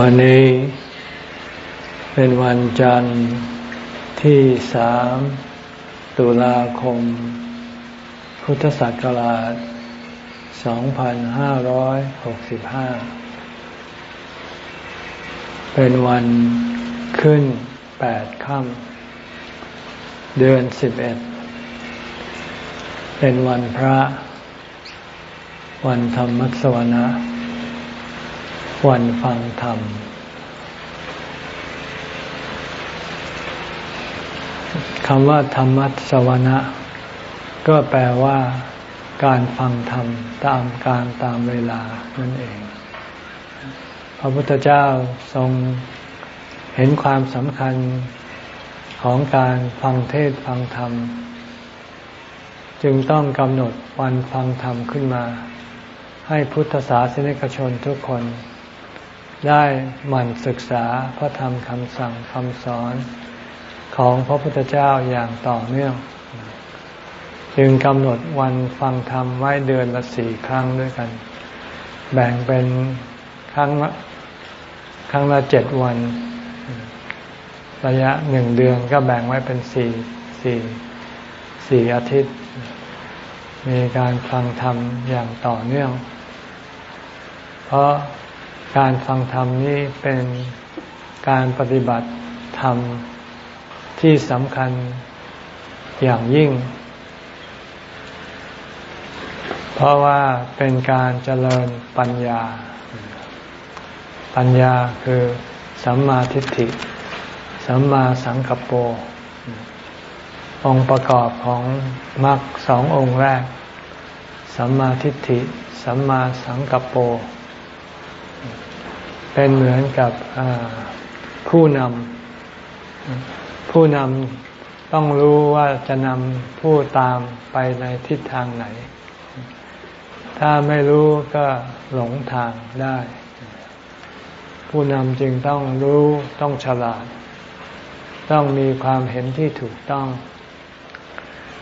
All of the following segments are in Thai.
วันนี้เป็นวันจันทร์ที่สามตุลาคม พุทธศักราช 2565 เป็นวันขึ้นแปดค่ำเดือนสิบเอ็ดเป็นวันพระ วันธรรมสวนะ วันฟังธรรม คำว่า ธรรมะสวนะ ก็แปลว่า การฟังธรรมตามการตามเวลานั่นเอง พระพุทธเจ้าทรงเห็นความสำคัญของการฟังเทศฟังธรรม จึงต้องกำหนดวันฟังธรรมขึ้นมา ให้พุทธศาสนิกชนทุกคน ได้หมั่นศึกษาพระธรรมคำสั่งคำสอนของพระพุทธเจ้าอย่างต่อเนื่อง จึงกำหนดวันฟังธรรมไว้เดือนละสี่ครั้งด้วยกัน แบ่งเป็นครั้งละครั้งละเจ็ดวัน ระยะหนึ่งเดือนก็แบ่งไว้เป็นสี่สี่สี่อาทิตย์ มีการฟังธรรมอย่างต่อเนื่อง เพราะ การฟังธรรมนี้เป็นการปฏิบัติธรรมที่สำคัญอย่างยิ่ง เพราะว่าเป็นการเจริญปัญญา ปัญญาคือสัมมาทิฏฐิ สัมมาสังกัปโปองค์ประกอบของมรรคสององค์แรก สัมมาทิฏฐิ สัมมาสังกัปโป เป็นเหมือนกับผู้นำผู้นำต้องรู้ว่าจะนำผู้ตามไปในทิศทางไหน ถ้าไม่รู้ก็หลงทางได้ ผู้นำจึงต้องรู้ต้องฉลาด ต้องมีความเห็นที่ถูกต้อง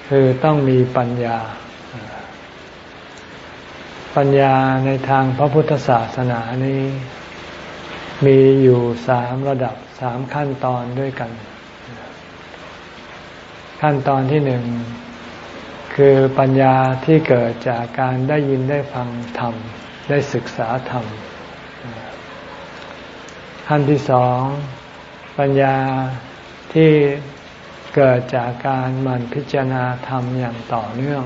คือต้องมีปัญญาปัญญาในทางพระพุทธศาสนานี้ มีอยู่สามระดับสามขั้นตอนด้วยกัน ขั้นตอนที่หนึ่งคือปัญญาที่เกิดจากการได้ยินได้ฟังธรรม ได้ศึกษาธรรม ขั้นที่สอง ปัญญาที่เกิดจากการมันพิจารณาธรรมอย่างต่อเนื่อง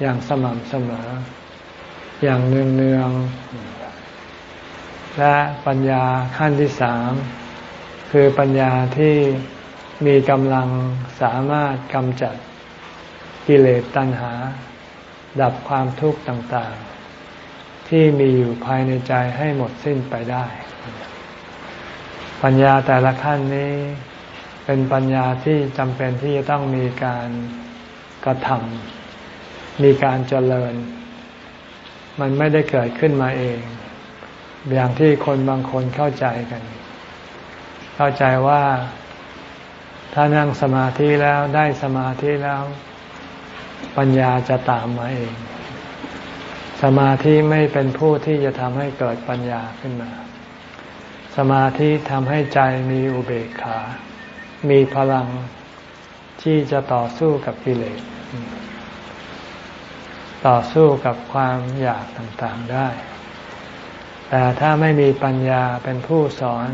อย่างสม่ำเสมอ อย่างเนืองเนือง และปัญญาขั้นที่สามคือปัญญาที่มีกำลังสามารถกำจัดกิเลสตัณหา ดับความทุกข์ต่างๆ ที่มีอยู่ภายในใจให้หมดสิ้นไปได้ ปัญญาแต่ละขั้นนี้ เป็นปัญญาที่จำเป็นที่จะต้องมีการกระทำมีการเจริญ มันไม่ได้เกิดขึ้นมาเอง อย่างที่คนบางคนเข้าใจกัน เข้าใจว่าถ้านั่งสมาธิแล้วได้สมาธิแล้ว ปัญญาจะตามมาเอง สมาธิไม่เป็นผู้ที่จะทำให้เกิดปัญญาขึ้นมา สมาธิทำให้ใจมีอุเบกขา มีพลังที่จะต่อสู้กับกิเลส ต่อสู้กับความอยากต่างๆได้ แต่ถ้าไม่มีปัญญาเป็นผู้สอน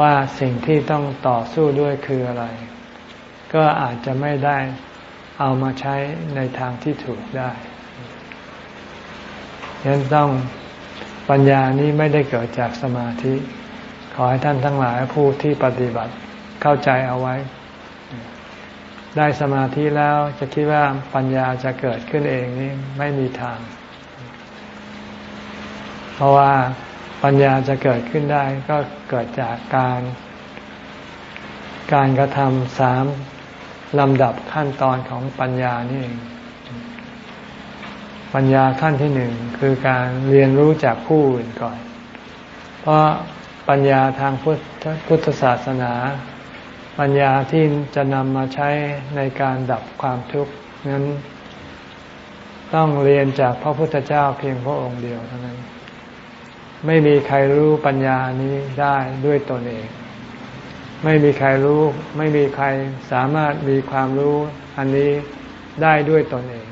ว่าสิ่งที่ต้องต่อสู้ด้วยคืออะไร ก็อาจจะไม่ได้เอามาใช้ในทางที่ถูกได้ยันต้องปัญญานี้ไม่ได้เกิดจากสมาธิ ขอให้ท่านทั้งหลายผู้ที่ปฏิบัติเข้าใจเอาไว้ ได้สมาธิแล้วจะคิดว่าปัญญาจะเกิดขึ้นเองนี่ไม่มีทาง เพราะว่าปัญญาจะเกิดขึ้นได้ก็เกิดจากการ การกระทำสามลำดับขั้นตอนของปัญญานี่เองปัญญาขั้นที่หนึ่งคือการเรียนรู้จากผู้อื่นก่อน เพราะปัญญาทางพุทธพุทธศาสนา ปัญญาที่จะนำมาใช้ในการดับความทุกข์นั้น ต้องเรียนจากพระพุทธเจ้าเพียงพระองค์เดียวเท่านั้น ไม่มีใครรู้ปัญญานี้ได้ด้วยตนเอง ไม่มีใครรู้ ไม่มีใครสามารถมีความรู้อันนี้ได้ด้วยตนเอง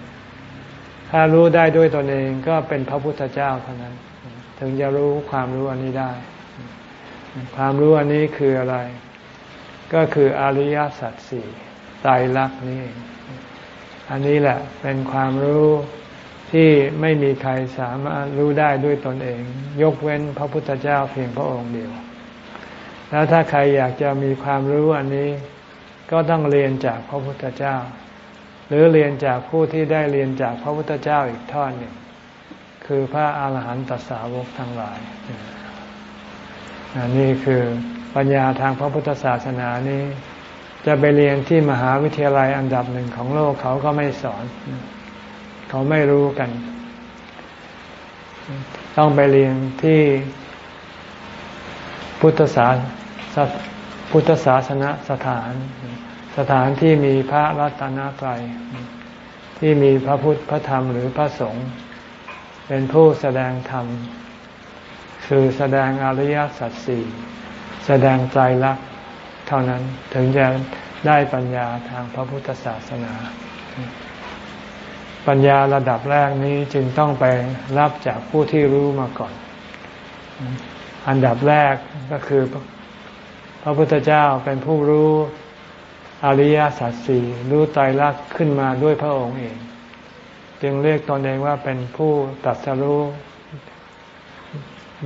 ถ้ารู้ได้ด้วยตนเองก็เป็นพระพุทธเจ้าเท่านั้น ถึงจะรู้ความรู้อันนี้ได้ ความรู้อันนี้คืออะไร ก็คืออริยสัจสี่ไตรลักษณ์นี่อันนี้แหละเป็นความรู้ ที่ไม่มีใครสามารถรู้ได้ด้วยตนเอง ยกเว้นพระพุทธเจ้าเพียงพระองค์เดียว แล้วถ้าใครอยากจะมีความรู้อันนี้ก็ต้องเรียนจากพระพุทธเจ้า หรือเรียนจากผู้ที่ได้เรียนจากพระพุทธเจ้าอีกทอดหนึ่งคือพระอาหารหันตสาวกทั้งหลายนนี้คือปัญญาทางพระพุทธศาสนานี้ จะไปเรียนที่มหาวิทยาลัยอันดับหนึ่งของโลกเขาก็ไม่สอน เขาไม่รู้กัน ต้องไปเรียนที่พุทธศาสพุทธศาสนสถาน สถานที่มีพระรัตนตรัยที่มีพระพุทธพระธรรมหรือพระสงฆ์เป็นผู้แสดงธรรม คือแสดงอริยสัจสี่แสดงใจรักเท่านั้นถึงจะได้ปัญญาทางพระพุทธศาสนา ปัญญาระดับแรกนี้จึงต้องไปรับจากผู้ที่รู้มาก่อน อันดับแรกก็คือ พระพุทธเจ้าเป็นผู้รู้อริยสัจสี่รู้ไตรลักษณ์ขึ้นมาด้วยพระองค์เอง จึงเรียกตนเองว่าเป็นผู้ตัดสรู้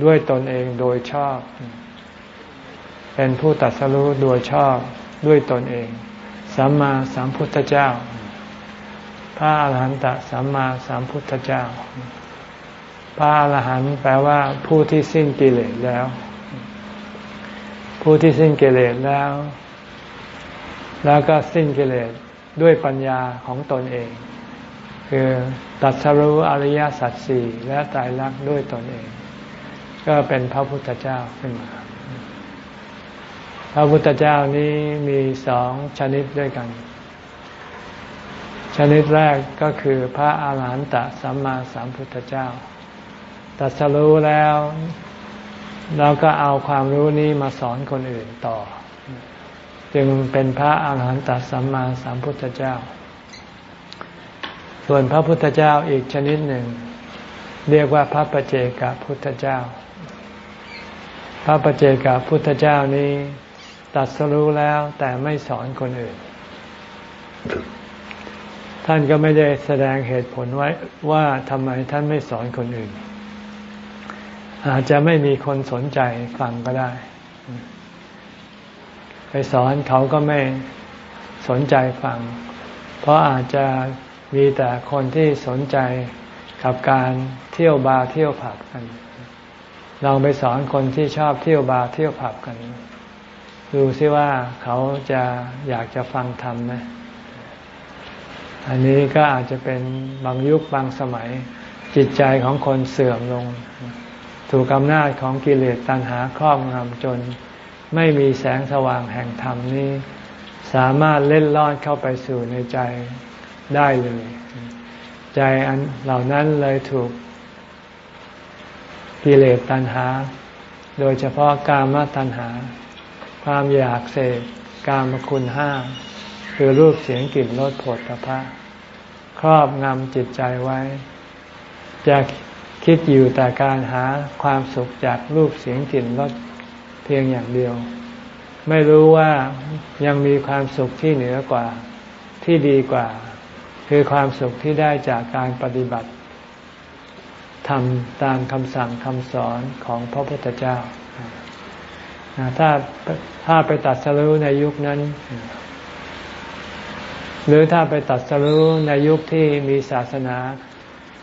ด้วยตนเองโดยชอบ เป็นผู้ตัดสรู้โดยชอบด้วยตนเอง สัมมาสัมพุทธเจ้า พระอาหารหันตสัมมาสัมพุทธเจ้า พระอาหารหันต์แปลว่าผู้ที่สิ้นกิเลสแล้ว ผู้ที่สิ้นกิเลสแล้ว แล้วก็สิ้นกิเลสด้วยปัญญาของตนเอง คือตัดสรู้อริยสัจสี่และตายรักด้วยตนเอง ก็เป็นพระพุทธเจ้าขึ้นมา พระพุทธเจ้านี้มีสองชนิดด้วยกัน ชนิดแรกก็คือพระอาหารหันตสัมมาสัมพุทธเจ้าตัดสรู้แล้วเราก็เอาความรู้นี้มาสอนคนอื่นต่อ จึงเป็นพระอาหารหันตสัมมาสัมพุทธเจ้า ส่วนพระพุทธเจ้าอีกชนิดหนึ่ง เรียกว่าพระปเจกพุทธเจ้า พระปเจกพุทธเจ้านี้ตัดสรู้แล้วแต่ไม่สอนคนอื่น ท่านก็ไม่ได้แสดงเหตุผลไว้ว่าทำไมท่านไม่สอนคนอื่น อาจจะไม่มีคนสนใจฟังก็ได้ ไปสอนเขาก็ไม่สนใจฟัง เพราะอาจจะมีแต่คนที่สนใจกับการเที่ยวบาร์เที่ยวผับกันลองไปสอนคนที่ชอบเที่ยวบาร์เที่ยวผับกัน ดูซิว่าเขาจะอยากจะฟังธรรมไหม อันนี้ก็อาจจะเป็นบางยุคบางสมัยจิตใจของคนเสื่อมลง ถูกอำนาจของกิเลสตัณหาครอบงำจน ไม่มีแสงสว่างแห่งธรรมนี้ สามารถเล่นลอดเข้าไปสู่ในใจได้เลย ใจอันเหล่านั้นเลยถูกกิเลสตัณหา โดยเฉพาะกามตัณหา ความอยากเสพกามคุณห้า คือรูปเสียงกลิ่นรสผลพระครอบงำจิตใจไว้ จะคิดอยู่แต่การหาความสุขจากรูปเสียงกลิ่นรสเพียงอย่างเดียว ไม่รู้ว่ายังมีความสุขที่เหนือกว่าที่ดีกว่า คือความสุขที่ได้จากการปฏิบัติทำตามคำสั่งคำสอนของพระพุทธเจ้าถ้าถ้าไปตัดสรู้ในยุคนั้น หรือถ้าไปตัดสรู้ในยุคที่มีศาสนา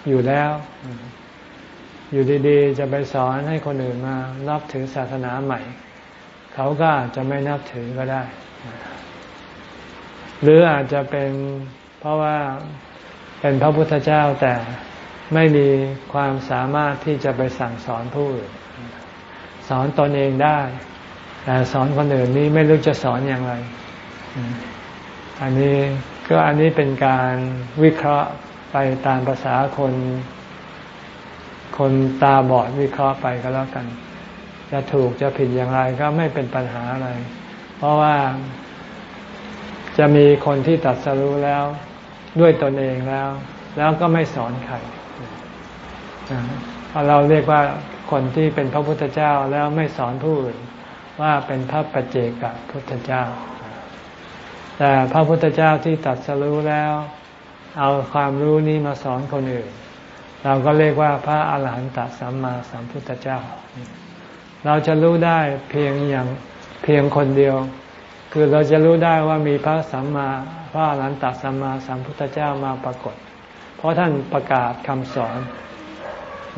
อยู่แล้ว อยู่ดีๆ จะไปสอนให้คนอื่นมานับถือศาสนาใหม่ เขาก็อาจจะไม่นับถือก็ได้ หรืออาจจะเป็นเพราะว่าเป็นพระพุทธเจ้าแต่ไม่มีความสามารถที่จะไปสั่งสอนผู้อื่น สอนตนเองได้ แต่สอนคนอื่นนี้ไม่รู้จะสอนอย่างไร อันนี้ก็อันนี้เป็นการวิเคราะห์ไปตามภาษาคน คนตาบอดวิเคราะห์ไปก็แล้วกัน จะถูกจะผิดอย่างไรก็ไม่เป็นปัญหาอะไร เพราะว่าจะมีคนที่ตัดสรู้แล้วด้วยตนเองแล้ว แล้วก็ไม่สอนใครเราเรียกว่าคนที่เป็นพระพุทธเจ้าแล้วไม่สอนผู้อื่นว่าเป็นพระปัจเจกพุทธเจ้า แต่พระพุทธเจ้าที่ตัดสรู้แล้ว เอาความรู้นี้มาสอนคนอื่น เราก็เรียกว่าพระอาหารหันตสัมมาสัมพุทธเจ้า เราจะรู้ได้เพียงอย่างเพียงคนเดียว คือเราจะรู้ได้ว่ามีพระสัมมาพระอาหารหันตสัมมาสัมพุทธเจ้ามาปรากฏ เพราะท่านประกาศคำสอน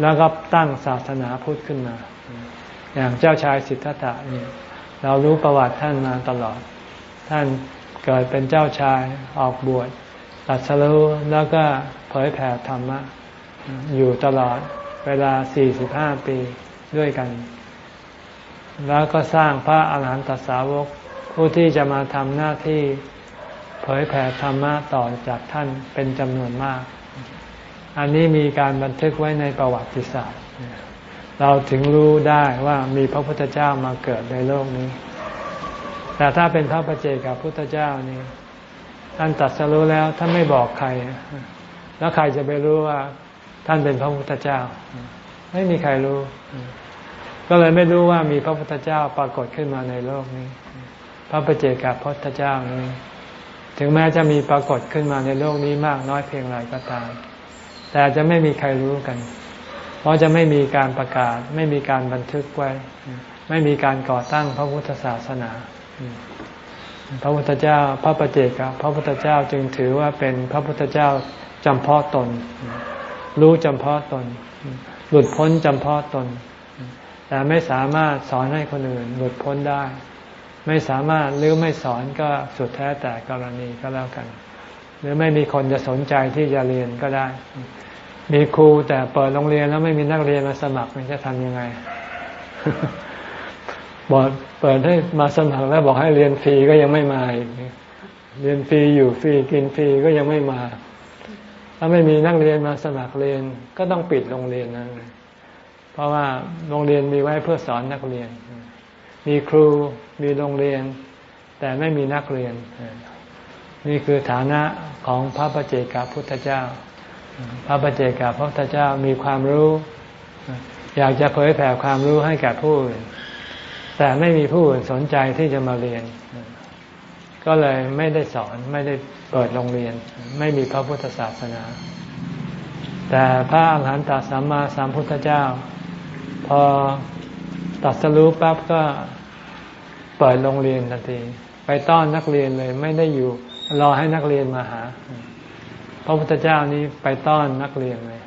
แล้วก็ตั้งศาสนาพุทธขึ้นมา อย่างเจ้าชายสิทธัตถะนี่เรารู้ประวัติท่านมาตลอด ท่าน เกิดเป็นเจ้าชายออกบวชตัดสรู้แล้วก็เผยแผ่ธรรมะ อยู่ตลอดเวลา 45 ปีด้วยกัน แล้วก็สร้างพระอาหารหันตสาวกผู้ที่จะมาทำหน้าที่เผยแผ่ธรรมะต่อจากท่านเป็นจำนวนมาก อันนี้มีการบันทึกไว้ในประวัติศาสตร์ เราถึงรู้ได้ว่ามีพระพุทธเจ้ามาเกิดในโลกนี้ แต่ถ้าเป็นพระประเจกับพุทธเจ้านี่ท่านตัดสรู้แล้วท่านไม่บอกใคร แล้วใครจะไปรู้ว่า ท่านเป็นพระพุทธเจ้า ไม่มีใครรู้ ก็เลยไม่รู้ว่ามีพระพุทธเจ้าปรากฏขึ้นมาในโลกนี้ พระประเจกับพุทธเจ้านี้ถึงแม้จะมีปรากฏขึ้นมาในโลกนี้มากน้อยเพียงไรก็ตาม แต่จะไม่มีใครรู้กัน เพราะจะไม่มีการประกาศ ไม่มีการบันทึกไว้ ไม่มีการก่อตั้งพระพุทธศาสนา พระพุทธเจ้า พระประเจกพระพุทธเจ้าจึงถือว่าเป็นพระพุทธเจ้าจำเพาะตน รู้จำเพาะตน หลุดพ้นจำเพาะตน แต่ไม่สามารถสอนให้คนอื่น หลุดพ้นได้ ไม่สามารถหรือไม่สอนก็สุดแท้แต่กรณีก็แล้วกัน หรือไม่มีคนจะสนใจที่จะเรียนก็ได้ มีครูแต่เปิดโรงเรียนแล้วไม่มีนักเรียนมาสมัครมันจะทำยังไง บอกเปิดให้มาสมัครแล้วบอกให้เรียนฟรีก็ยังไม่มาอีกเรียนฟรีอยู่ฟรีกินฟรีก็ยังไม่มา ถ้าไม่มีนักเรียนมาสมัครเรียนก็ต้องปิดโรงเรียนนั้น เพราะว่าโรงเรียนมีไว้เพื่อสอนนักเรียน มีครูมีโรงเรียน แต่ไม่มีนักเรียน นี่คือฐานะของพระปเจกับพุทธเจ้า พระปเจกับพระพุทธเจ้ามีความรู้ อยากจะเผยแผ่ความรู้ให้แก่ผู้อื่น แต่ไม่มีผู้อื่นสนใจที่จะมาเรียน ก็เลยไม่ได้สอนไม่ได้เปิดโรงเรียน ไม่มีพระพุทธศาสนา แต่พระอาหารหันตสัมมาสัมพุทธเจ้า พอตัดสรู้ปั๊บก็เปิดโรงเรียนทันที ไปต้อนนักเรียนเลยไม่ได้อยู่รอให้นักเรียนมาหา พระพุทธเจ้านี้ไปต้อนนักเรียนเลย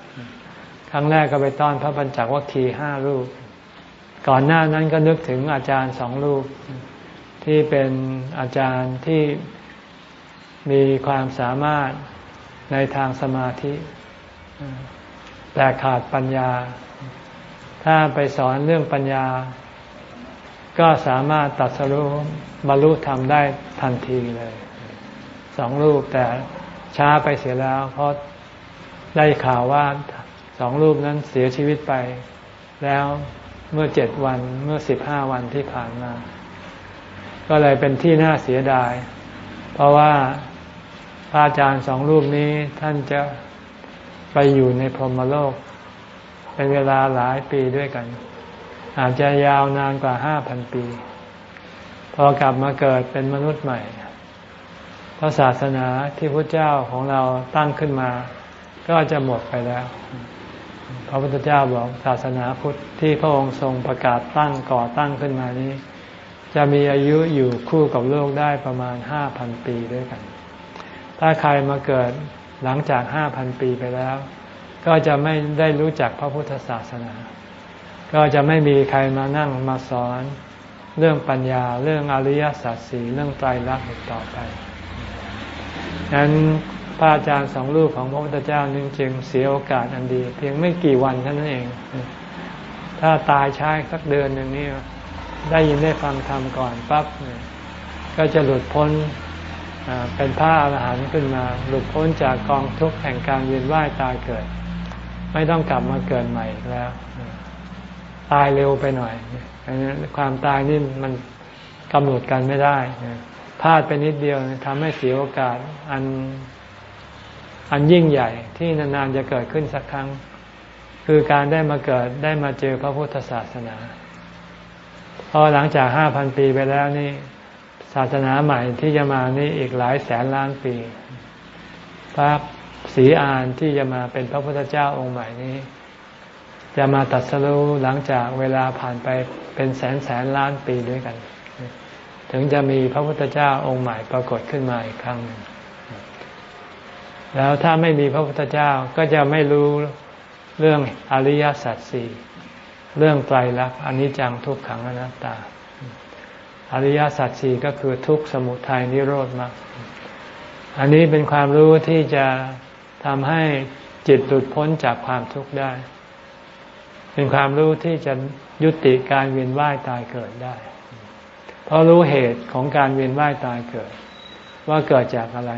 ครั้งแรกก็ไปต้อนพระปัญจวัคคีห้ารูป ก่อนหน้านั้นก็นึกถึงอาจารย์สองรูป ที่เป็นอาจารย์ที่มีความสามารถในทางสมาธิ แต่ขาดปัญญา ถ้าไปสอนเรื่องปัญญา ก็สามารถตัดสรุบรรลุธรรมได้ทันทีเลยสองรูปแต่ช้าไปเสียแล้ว เพราะได้ข่าวว่าสองรูปนั้นเสียชีวิตไปแล้ว เมื่อเจ็ดวันเมื่อสิบห้าวันที่ผ่านมา ก็เลยเป็นที่น่าเสียดาย เพราะว่าพระอาจารย์สองรูปนี้ท่านจะไปอยู่ในพรหมโลก เป็นเวลาหลายปีด้วยกัน อาจจะยาวนานกว่าห้าพันปี พอกลับมาเกิดเป็นมนุษย์ใหม่พระศาสนาที่พระเจ้าของเราตั้งขึ้นมา ก็จะหมดไปแล้ว พระพุทธเจ้าบอกศาสนาพุทธที่พระองค์ทรงประกาศตั้งก่อตั้งขึ้นมานี้ จะมีอายุอยู่คู่กับโลกได้ประมาณห้าพันปีด้วยกัน ถ้าใครมาเกิดหลังจากห้าพันปีไปแล้ว ก็จะไม่ได้รู้จักพระพุทธศาสนา ก็จะไม่มีใครมานั่งมาสอน เรื่องปัญญาเรื่องอริยสัจสี่เรื่องไตรลักษณ์ต่อไปฉะนั้น พระอาจารย์สองรูปของพระพุทธเจ้านึงจึงเสียโอกาสอันดี เพียงไม่กี่วันเท่านั้นเอง ถ้าตายช้าสักเดือนหนึ่งนี่ได้ยินได้ฟังธรรมก่อนปั๊บก็จะหลุดพ้นเป็นพระอรหันต์ขึ้นมา หลุดพ้นจากกองทุกข์แห่งการเวียนว่ายตายเกิด ไม่ต้องกลับมาเกิดใหม่แล้ว ตายเร็วไปหน่อยอันนี้ความตายนี่มันกำหนดกันไม่ได้พลาดไปนิดเดียวทำให้เสียโอกาสอัน อันยิ่งใหญ่ที่นานๆจะเกิดขึ้นสักครั้ง คือการได้มาเกิดได้มาเจอพระพุทธศาสนาพอหลังจากห้าพันปีไปแล้วนี่ ศาสนาใหม่ที่จะมานี่อีกหลายแสนล้านปี พระศรีอานที่จะมาเป็นพระพุทธเจ้าองค์ใหม่นี้ จะมาตัดสรู้หลังจากเวลาผ่านไปเป็นแสนแสนล้านปีด้วยกัน ถึงจะมีพระพุทธเจ้าองค์ใหม่ปรากฏขึ้นมาอีกครั้งหนึ่ง แล้วถ้าไม่มีพระพุทธเจ้าก็จะไม่รู้เรื่องอริยสัจสี่เรื่องไตรลักษณ์อนิจจังทุกขังอนัตตา อริยสัจสี่ก็คือทุกสมุทัยนิโรธมรรคอันนี้เป็นความรู้ที่จะทำให้จิตหลุดพ้นจากความทุกข์ได้ เป็นความรู้ที่จะยุติการเวียนว่ายตายเกิดได้ เพราะรู้เหตุของการเวียนว่ายตายเกิด ว่าเกิดจากอะไร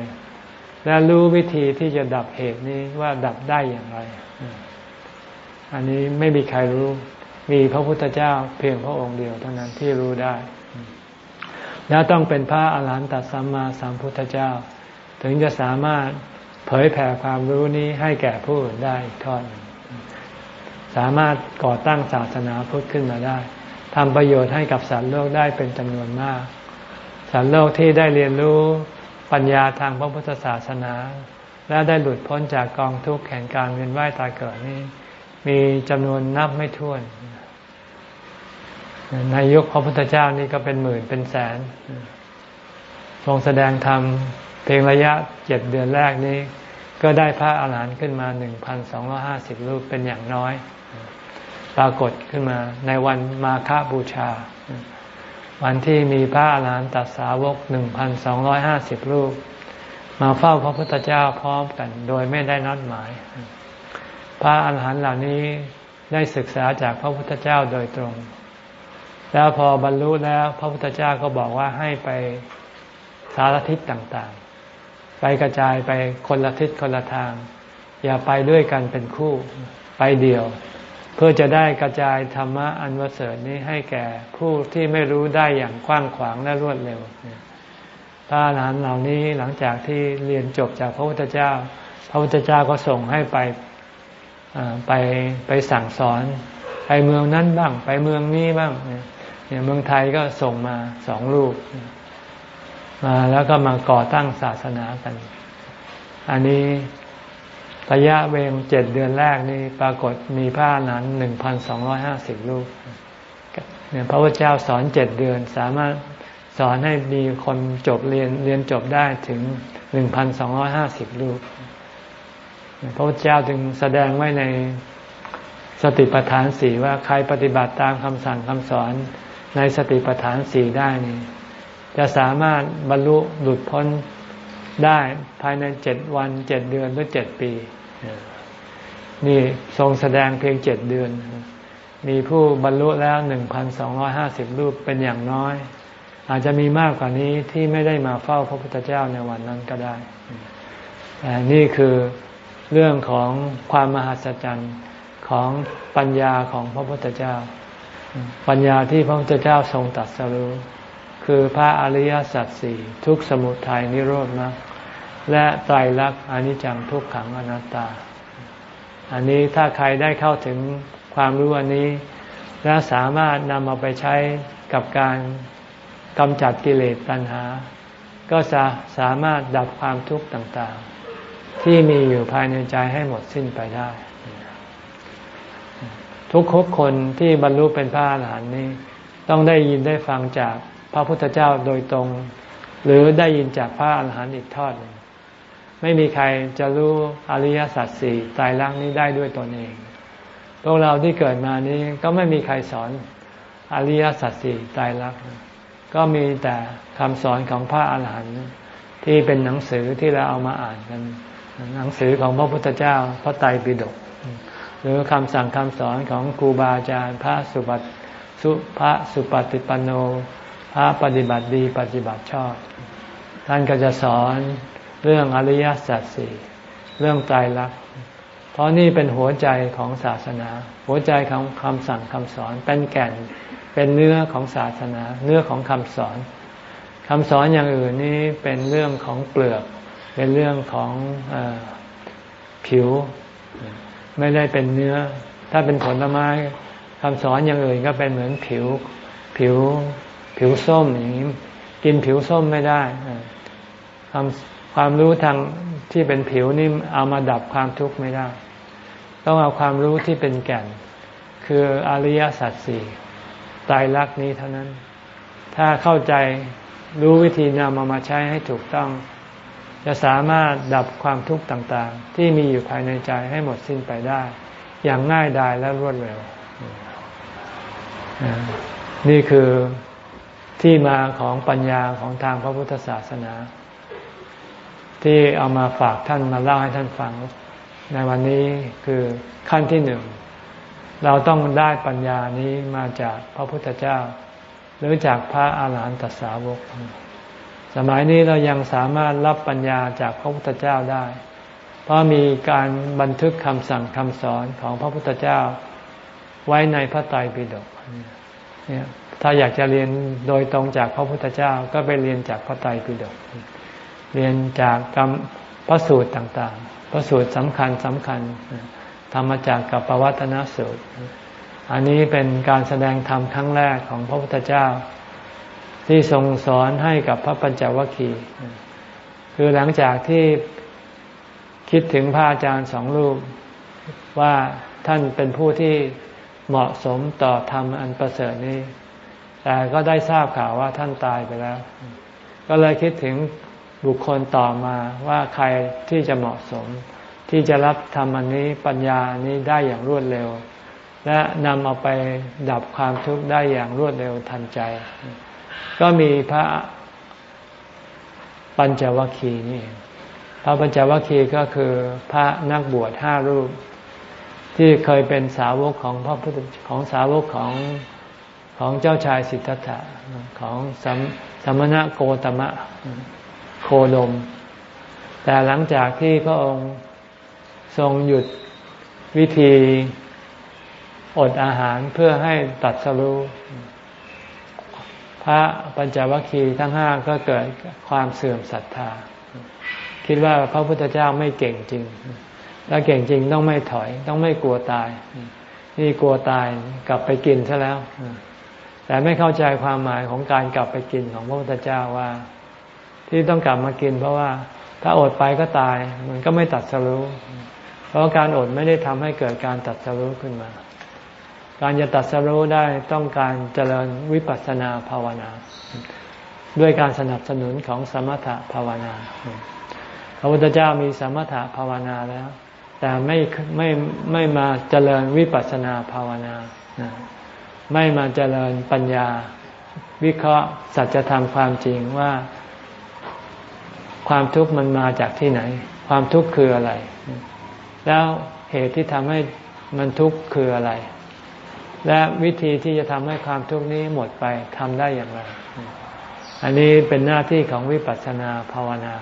และรู้วิธีที่จะดับเหตุนี้ว่าดับได้อย่างไร อันนี้ไม่มีใครรู้ มีพระพุทธเจ้าเพียงพระองค์เดียวเท่านั้นที่รู้ได้ แล้วต้องเป็นพระอาหารหันตสัมมาสัมพุทธเจ้า ถึงจะสามารถเผยแผ่ความรู้นี้ให้แก่ผู้อื่นได้ทอดสามารถก่อตั้งศาสนาพุทธขึ้นมาได้ทำประโยชน์ให้กับสัตว์โลกได้เป็นจำนวนมาก สัตว์โลกที่ได้เรียนรู้ ปัญญาทางพระพุทธศาสนา และได้หลุดพ้นจากกองทุกข์แห่งการเวียนว่ายตายเกิดนี้ มีจำนวนนับไม่ถ้วน ในยุคพระพุทธเจ้านี่ก็เป็นหมื่นเป็นแสน ทรงแสดงธรรมเพียงระยะเจ็ดเดือนแรกนี้ ก็ได้พระอาหารหันต์ขึ้นมาหนึ่งพันสองร้อห้าสิบรูปเป็นอย่างน้อย ปรากฏขึ้นมาในวันมาฆบูชา วันที่มีพระอาหารหันตสาวกหนึ่งพันสองร้อยห้าสิบรูป มาเฝ้าพระพุทธเจ้าพร้อมกัน โดยไม่ได้นัดหมาย พระอาหารหันต์เหล่านี้ได้ศึกษาจากพระพุทธเจ้าโดยตรง แล้วพอบรรลุแล้วพระพุทธเจ้าก็บอกว่าให้ไปสารทิศต่างๆ ไปกระจายไปคนละทิศคนละทาง อย่าไปด้วยกันเป็นคู่ ไปเดียว เพื่อจะได้กระจายธรรมะอันวเสริฐนี้ให้แก่ผู้ที่ไม่รู้ได้อย่างกว้างขวางและรวดเร็วพระอรหันต์เหล่านี้หลังจากที่เรียนจบจากพระพุทธเจ้า พระพุทธเจ้าก็ส่งให้ไปไปไปสั่งสอน ไปเมืองนั้นบ้าง ไปเมืองนี้บ้างเนี่ยเมืองไทยก็ส่งมาสองรูปมาแล้วก็มาก่อตั้งศาสนากัน อันนี้ ระยะเวงเจ็ดเดือนแรกนี่ปรากฏมีพระนั้นหนึ่งพันสองร้อยห้าสิบรูปเนี่ยพระพุทธเจ้าสอนเจ็ดเดือนสามารถสอนให้มีคนจบเรียนเรียนจบได้ถึงหนึ่งพันสองร้อยห้าสิบรูป พระพุทธเจ้าจึงแสดงไว้ในสติปัฏฐานสี่ว่าใครปฏิบัติตามคำสั่งคำสอนในสติปัฏฐานสี่ได้นี่จะสามารถบรรลุหลุดพ้นได้ภายในเจ็ดวันเจ็ดเดือนหรือเจ็ดปี นี่ทรงแสดงเพียงเจ็ดเดือน มีผู้บรรลุแล้วหนึ่งพันสองร้อยห้าสิบรูปเป็นอย่างน้อย อาจจะมีมากกว่านี้ที่ไม่ได้มาเฝ้าพระพุทธเจ้าในวันนั้นก็ได้แต่นี่คือเรื่องของความมหัศจรรย์ของปัญญาของพระพุทธเจ้า ปัญญาที่พระพุทธเจ้าทรงตัดสรู้คือพระอริยสัจสี่ทุกสมุทัยนิโรธมรรค และไตรลักษณ์อนิจจังทุกขังอนัตตา อันนี้ถ้าใครได้เข้าถึงความรู้อันนี้ และสามารถนำมาไปใช้กับการกำจัดกิเลสตัณหา ก็จะสามารถดับความทุกข์ต่างๆ ที่มีอยู่ภายในใจให้หมดสิ้นไปได้ ทุกคนที่บรรลุเป็นพระอรหันต์นี้ ต้องได้ยินได้ฟังจากพระพุทธเจ้าโดยตรง หรือได้ยินจากพระอรหันต์อีกทอดหนึ่ง ไม่มีใครจะรู้อริยสัจสี่ตายรักนี้ได้ด้วยตนเอง พวกเราที่เกิดมานี้ก็ไม่มีใครสอนอริยสัจสี่ตายรัก ก็มีแต่คำสอนของพระอรหันต์ที่เป็นหนังสือที่เราเอามาอ่านกัน หนังสือของพระพุทธเจ้าพระไตรปิฎกหรือคำสั่งคำสอนของครูบาอาจารย์พระสุปสุพระสุปฏิปันโน พระปฏิบัติดีปฏิบัติชอบ ท่านก็จะสอน เรื่องอริยสัจสี่เรื่องตายรักเพราะนี่เป็นหัวใจของศาสนา หัวใจของคำสั่งคำสอนเป็นแก่นเป็นเนื้อของศาสนา เนื้อของคำสอนคำสอนอย่างอื่นนี้เป็นเรื่องของเปลือก เป็นเรื่องของอผิว ไม่ได้เป็นเนื้อ ถ้าเป็นผลไม้คำสอนอย่างอื่นก็เป็นเหมือนผิว ผิว ผิวส้มอย่างนี้ กินผิวส้มไม่ได้ความ ความรู้ทางที่เป็นผิวนี่เอามาดับความทุกข์ไม่ได้ ต้องเอาความรู้ที่เป็นแก่น คืออริยสัจสี่ตายรักนี้เท่านั้น ถ้าเข้าใจรู้วิธีนำมามาใช้ให้ถูกต้อง จะสามารถดับความทุกข์ต่างๆ ที่มีอยู่ภายในใจให้หมดสิ้นไปได้ อย่างง่ายดายและรวดเร็ว นี่คือที่มาของปัญญาของทางพระพุทธศาสนา ที่เอามาฝากท่านมาเล่าให้ท่านฟัง ในวันนี้คือขั้นที่หนึ่ง เราต้องได้ปัญญานี้มาจากพระพุทธเจ้า หรือจากพระอาหารหันตสาวก สมัยนี้เรายังสามารถรับปัญญาจากพระพุทธเจ้าได้ เพราะมีการบันทึกคำสั่งคำสอนของพระพุทธเจ้า ไว้ในพระไตรปิฎกเนี่ยถ้าอยากจะเรียนโดยตรงจากพระพุทธเจ้าก็ไปเรียนจากพระไตรปิฎก เรียนจากกรรมพระสูตรต่างๆ พระสูตรสำคัญสำคัญธรรมจากกับปวัตนสูตร อันนี้เป็นการแสดงธรรมครั้งแรกของพระพุทธเจ้า ที่ทรงสอนให้กับพระปัญจวัคคีย์คือหลังจากที่คิดถึงพระอาจารย์สองรูปว่าท่านเป็นผู้ที่เหมาะสมต่อธรรมอันประเสริฐนี้ แต่ก็ได้ทราบข่าวว่าท่านตายไปแล้ว ก็เลยคิดถึง บุคคลต่อมาว่าใครที่จะเหมาะสม ที่จะรับธรรมนนี้ปัญญานี้ได้อย่างรวดเร็ว และนำเอาไปดับความทุกข์ได้อย่างรวดเร็วทันใจ ก็มีพระปัญจวัคคีย์นี่พระปัญจวัคคีย์ก็คือพระนักบวชห้ารูป ที่เคยเป็นสาวกของพระพุทธของสาวกของของเจ้าชายสิทธัตถะของสมสมณะโกตมะ โคดมแต่หลังจากที่พระองค์ทรงหยุดวิธีอดอาหารเพื่อให้ตัดสรู้พระปัญจวัคคีย์ทั้งห้าก็เกิดความเสื่อมศรัทธา คิดว่าพระพุทธเจ้าไม่เก่งจริง แล้วเก่งจริงต้องไม่ถอยต้องไม่กลัวตาย นี่กลัวตายกลับไปกินซะแล้ว แต่ไม่เข้าใจความหมายของการกลับไปกินของพระพุทธเจ้าว่า ที่ต้องกลับมากิน เพราะว่าถ้าอดไปก็ตาย มันก็ไม่ตัดสรู้ เพราะการอดไม่ได้ทำให้เกิดการตัดสรู้ขึ้นมา การจะตัดสรู้ได้ต้องการเจริญวิปัสสนาภาวนา ด้วยการสนับสนุนของสมถภาวนา พระพุทธเจ้ามีสมถภาวนาแล้ว แต่ไม่ไม่ไม่มาเจริญวิปัสสนาภาวนา ไม่มาเจริญปัญญาวิเคราะห์สัจธรรมความจริงว่า ความทุกข์มันมาจากที่ไหน ความทุกข์คืออะไร แล้วเหตุที่ทำให้มันทุกข์คืออะไร และวิธีที่จะทำให้ความทุกข์นี้หมดไปทำได้อย่างไร อันนี้เป็นหน้าที่ของวิปัสสนาภาวนา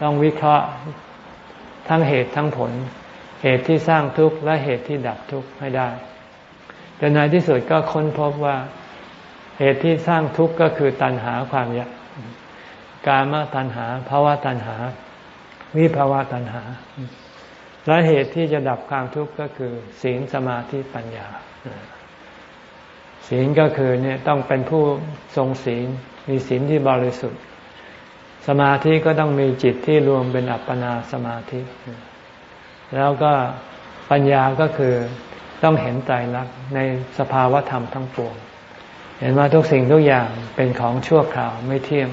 ต้องวิเคราะห์ทั้งเหตุทั้งผล เหตุที่สร้างทุกข์และเหตุที่ดับทุกข์ให้ได้จนในที่สุดก็ค้นพบว่าเหตุที่สร้างทุกข์ก็คือตัณหาความอยาก กามตัณหาภาวะตัณหา วิภาวะตัณหา และเหตุที่จะดับความทุกข์ก็คือ ศีลสมาธิปัญญา ศีลก็คือเนี่ยต้องเป็นผู้ทรงศีล มีศีลที่บริสุทธิ์ สมาธิก็ต้องมีจิตที่รวมเป็นอัปปนาสมาธิ แล้วก็ปัญญาก็คือต้องเห็นใจรักในสภาวะธรรมทั้งปวงเห็นว่าทุกสิ่งทุกอย่างเป็นของชั่วคราวไม่เที่ยง